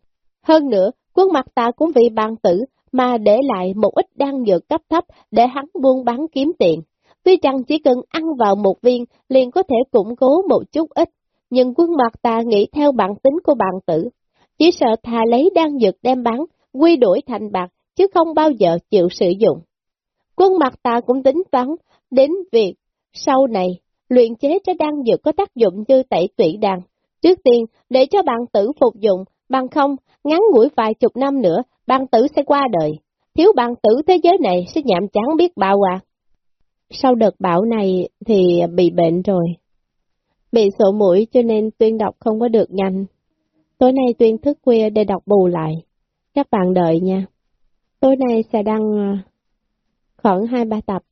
Hơn nữa, quân mặt tà cũng vì bàn tử mà để lại một ít đăng dược cấp thấp để hắn buôn bán kiếm tiền. Tuy rằng chỉ cần ăn vào một viên liền có thể củng cố một chút ít, nhưng quân mặt ta nghĩ theo bản tính của bạn tử, chỉ sợ thà lấy đan dược đem bán, quy đổi thành bạc, chứ không bao giờ chịu sử dụng. Quân mặt ta cũng tính toán đến việc sau này luyện chế cho đan dược có tác dụng như tẩy tủy đan. Trước tiên, để cho bạn tử phục dụng, bằng không, ngắn ngủi vài chục năm nữa, bạn tử sẽ qua đời. Thiếu bạn tử thế giới này sẽ nhạm chán biết bao à. Sau đợt bão này thì bị bệnh rồi. Bị sổ mũi cho nên tuyên đọc không có được nhanh. Tối nay tuyên thức khuya để đọc bù lại. Các bạn đợi nha. Tối nay sẽ đăng ờ, khoảng 2-3 tập